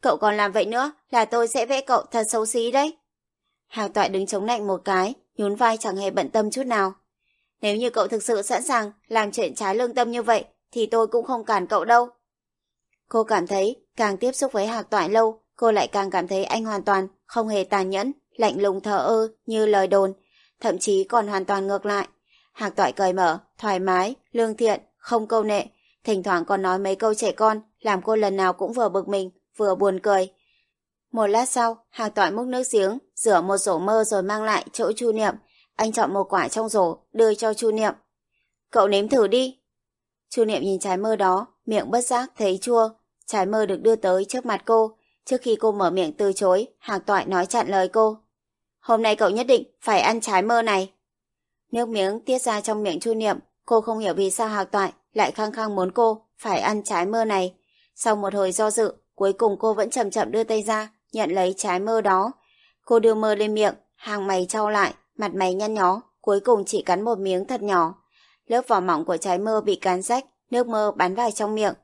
Cậu còn làm vậy nữa là tôi sẽ vẽ cậu thật xấu xí đấy. Hạc toại đứng chống lạnh một cái, nhún vai chẳng hề bận tâm chút nào. Nếu như cậu thực sự sẵn sàng làm chuyện trái lương tâm như vậy, thì tôi cũng không cản cậu đâu. Cô cảm thấy càng tiếp xúc với Hạc Toại lâu, cô lại càng cảm thấy anh hoàn toàn không hề tàn nhẫn, lạnh lùng thờ ơ như lời đồn, thậm chí còn hoàn toàn ngược lại. Hạc Toại cởi mở, thoải mái, lương thiện, không câu nệ, thỉnh thoảng còn nói mấy câu trẻ con, làm cô lần nào cũng vừa bực mình, vừa buồn cười. Một lát sau, Hạc Toại múc nước giếng, rửa một rổ mơ rồi mang lại chỗ Chu Niệm. Anh chọn một quả trong rổ, đưa cho Chu Niệm. Cậu nếm thử đi. Chu Niệm nhìn trái mơ đó, miệng bất giác thấy chua. Trái mơ được đưa tới trước mặt cô. Trước khi cô mở miệng từ chối, Hạc Toại nói chặn lời cô. Hôm nay cậu nhất định phải ăn trái mơ này. Nước miếng tiết ra trong miệng Chu Niệm, cô không hiểu vì sao Hạc Toại lại khăng khăng muốn cô phải ăn trái mơ này. Sau một hồi do dự, cuối cùng cô vẫn chậm chậm đưa tay ra, nhận lấy trái mơ đó. Cô đưa mơ lên miệng, hàng mày trao lại, mặt mày nhăn nhó, cuối cùng chỉ cắn một miếng thật nhỏ. Lớp vỏ mỏng của trái mơ bị cán rách, nước mơ bắn vào trong miệng.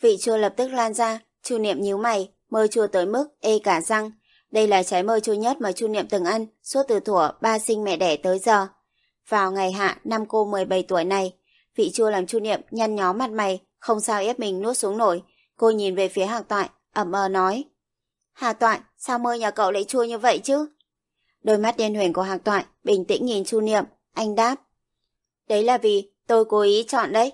Vị chua lập tức lan ra, Chu Niệm nhíu mày, mơ chua tới mức ê cả răng. Đây là trái mơ chua nhất mà Chu Niệm từng ăn suốt từ thuở ba sinh mẹ đẻ tới giờ. Vào ngày hạ năm cô 17 tuổi này, vị chua làm Chu Niệm nhăn nhó mặt mày, không sao ép mình nuốt xuống nổi. Cô nhìn về phía Hạc Toại, ẩm ờ nói. Hà Toại, sao mơ nhà cậu lại chua như vậy chứ? Đôi mắt đen huyền của Hạc Toại bình tĩnh nhìn Chu Niệm, anh đáp. Đấy là vì tôi cố ý chọn đấy.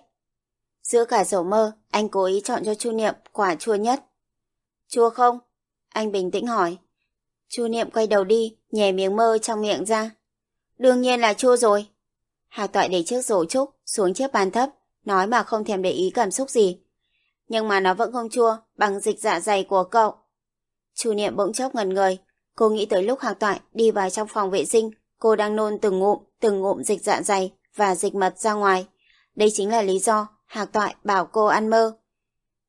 Giữa cả sổ mơ, anh cố ý chọn cho Chu Niệm quả chua nhất. Chua không? Anh bình tĩnh hỏi. Chu Niệm quay đầu đi, nhè miếng mơ trong miệng ra. Đương nhiên là chua rồi. Hạc Toại để chiếc rổ trúc xuống chiếc bàn thấp, nói mà không thèm để ý cảm xúc gì. Nhưng mà nó vẫn không chua bằng dịch dạ dày của cậu. Chu Niệm bỗng chốc ngần người, cô nghĩ tới lúc Hạc Toại đi vào trong phòng vệ sinh, cô đang nôn từng ngụm, từng ngụm dịch dạ dày và dịch mật ra ngoài. Đây chính là lý do Hạc Toại bảo cô ăn mơ.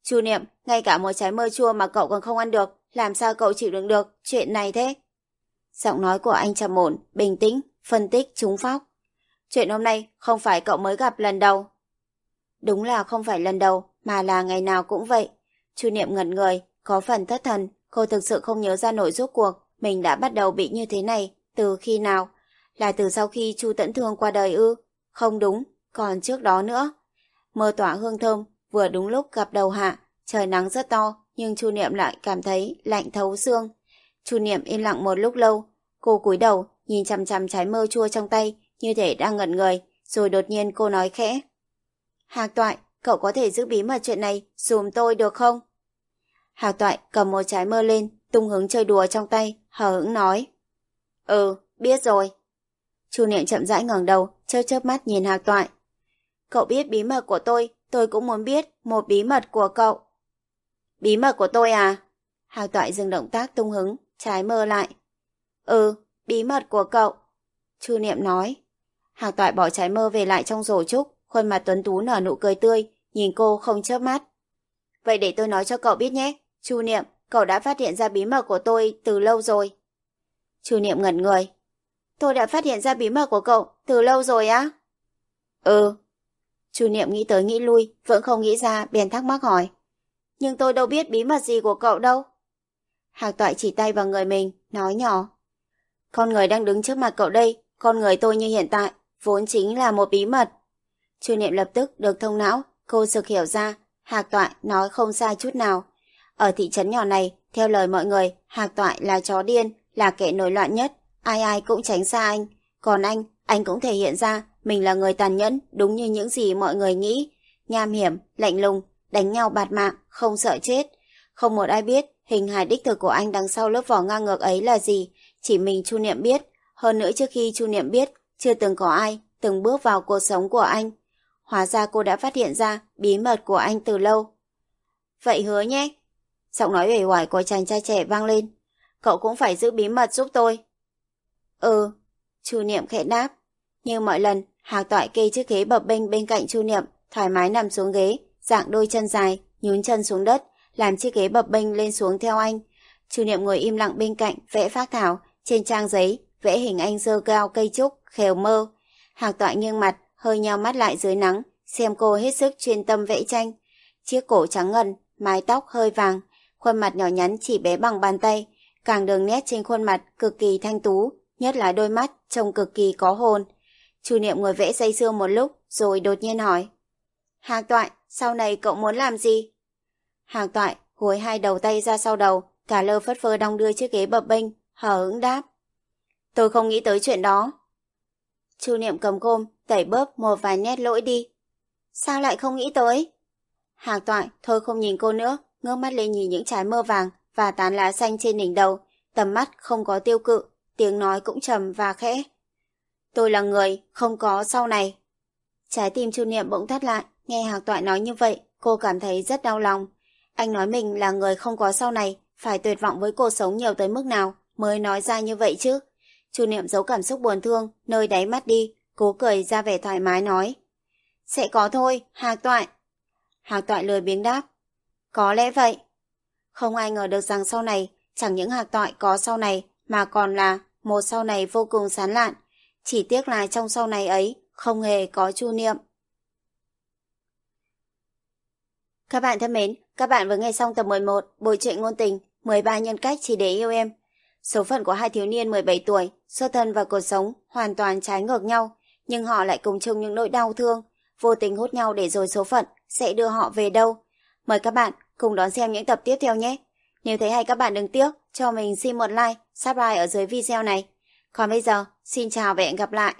Chu Niệm, ngay cả một trái mơ chua mà cậu còn không ăn được, làm sao cậu chịu đựng được chuyện này thế? Giọng nói của anh trầm ổn, bình tĩnh, phân tích trúng phóc. Chuyện hôm nay không phải cậu mới gặp lần đầu. Đúng là không phải lần đầu, mà là ngày nào cũng vậy. Chu Niệm ngẩn người, có phần thất thần, cô thực sự không nhớ ra nổi rốt cuộc mình đã bắt đầu bị như thế này, từ khi nào? Là từ sau khi Chu Tẫn Thương qua đời ư? Không đúng, còn trước đó nữa. Mơ tỏa hương thơm, vừa đúng lúc gặp đầu hạ, trời nắng rất to, nhưng Chu Niệm lại cảm thấy lạnh thấu xương. Chu Niệm im lặng một lúc lâu, cô cúi đầu, nhìn chằm chằm trái mơ chua trong tay, như thể đang ngẩn người, rồi đột nhiên cô nói khẽ. Hạc Toại, cậu có thể giữ bí mật chuyện này dùm tôi được không? Hạc Toại cầm một trái mơ lên, tung hứng chơi đùa trong tay, hờ hững nói. Ừ, biết rồi. Chu Niệm chậm rãi ngẩng đầu, chớp chớp mắt nhìn Hạc Toại. Cậu biết bí mật của tôi, tôi cũng muốn biết một bí mật của cậu. Bí mật của tôi à? Hạc Toại dừng động tác tung hứng, trái mơ lại. Ừ, bí mật của cậu. Chu Niệm nói. Hạc Toại bỏ trái mơ về lại trong rổ trúc, khuôn mặt tuấn tú nở nụ cười tươi, nhìn cô không chớp mắt. Vậy để tôi nói cho cậu biết nhé. Chu Niệm, cậu đã phát hiện ra bí mật của tôi từ lâu rồi. Chu Niệm ngẩn người. Tôi đã phát hiện ra bí mật của cậu từ lâu rồi á? Ừ. Chu Niệm nghĩ tới nghĩ lui, vẫn không nghĩ ra, bèn thắc mắc hỏi. Nhưng tôi đâu biết bí mật gì của cậu đâu. Hạc Toại chỉ tay vào người mình, nói nhỏ. Con người đang đứng trước mặt cậu đây, con người tôi như hiện tại, vốn chính là một bí mật. Chu Niệm lập tức được thông não, cô sực hiểu ra, Hạc Toại nói không sai chút nào. Ở thị trấn nhỏ này, theo lời mọi người, Hạc Toại là chó điên, là kẻ nổi loạn nhất, ai ai cũng tránh xa anh. Còn anh, anh cũng thể hiện ra mình là người tàn nhẫn, đúng như những gì mọi người nghĩ. Nham hiểm, lạnh lùng, đánh nhau bạt mạng, không sợ chết. Không một ai biết hình hài đích thực của anh đằng sau lớp vỏ ngang ngược ấy là gì, chỉ mình Chu Niệm biết. Hơn nữa trước khi Chu Niệm biết, chưa từng có ai từng bước vào cuộc sống của anh. Hóa ra cô đã phát hiện ra bí mật của anh từ lâu. Vậy hứa nhé. Giọng nói uể oải của chàng trai trẻ vang lên. Cậu cũng phải giữ bí mật giúp tôi. Ừ, Chu Niệm khẽ đáp. Như mọi lần, Hạc Toại kê chiếc ghế bập bênh bên cạnh Chu Niệm, thoải mái nằm xuống ghế, dạng đôi chân dài, nhún chân xuống đất, làm chiếc ghế bập bênh lên xuống theo anh. Chu Niệm ngồi im lặng bên cạnh, vẽ phác thảo, trên trang giấy, vẽ hình anh dơ cao cây trúc, khều mơ. Hạc tọa nghiêng mặt, hơi nheo mắt lại dưới nắng, xem cô hết sức chuyên tâm vẽ tranh. Chiếc cổ trắng ngần, mái tóc hơi vàng, khuôn mặt nhỏ nhắn chỉ bé bằng bàn tay, càng đường nét trên khuôn mặt cực kỳ thanh tú, nhất là đôi mắt trông cực kỳ có hồn. Chu Niệm ngồi vẽ say sưa một lúc, rồi đột nhiên hỏi. Hạc toại, sau này cậu muốn làm gì? Hạc toại hối hai đầu tay ra sau đầu, cả lơ phất phơ đong đưa chiếc ghế bập bênh, hờ hững đáp. Tôi không nghĩ tới chuyện đó. Chu Niệm cầm gôm tẩy bớp một vài nét lỗi đi. Sao lại không nghĩ tới? Hạc toại thôi không nhìn cô nữa, ngước mắt lên nhìn những trái mơ vàng và tán lá xanh trên đỉnh đầu, tầm mắt không có tiêu cự, tiếng nói cũng trầm và khẽ. Tôi là người, không có sau này. Trái tim Chu Niệm bỗng thắt lại, nghe Hạc Toại nói như vậy, cô cảm thấy rất đau lòng. Anh nói mình là người không có sau này, phải tuyệt vọng với cuộc sống nhiều tới mức nào mới nói ra như vậy chứ. Chu Niệm giấu cảm xúc buồn thương, nơi đáy mắt đi, cố cười ra vẻ thoải mái nói. Sẽ có thôi, Hạc Toại. Hạc Toại lười biếng đáp. Có lẽ vậy. Không ai ngờ được rằng sau này, chẳng những Hạc Toại có sau này, mà còn là một sau này vô cùng sán lạn. Chỉ tiếc là trong sau này ấy, không hề có Chu Niệm. Các bạn thân mến, các bạn vừa nghe xong tập 11 Bộ truyện ngôn tình 13 nhân cách chỉ để yêu em. Số phận của hai thiếu niên 17 tuổi, xuất thân và cuộc sống hoàn toàn trái ngược nhau, nhưng họ lại cùng chung những nỗi đau thương, vô tình hút nhau để rồi số phận sẽ đưa họ về đâu. Mời các bạn cùng đón xem những tập tiếp theo nhé. Nếu thấy hay các bạn đừng tiếc, cho mình xin một like, subscribe ở dưới video này. Còn bây giờ, xin chào và hẹn gặp lại.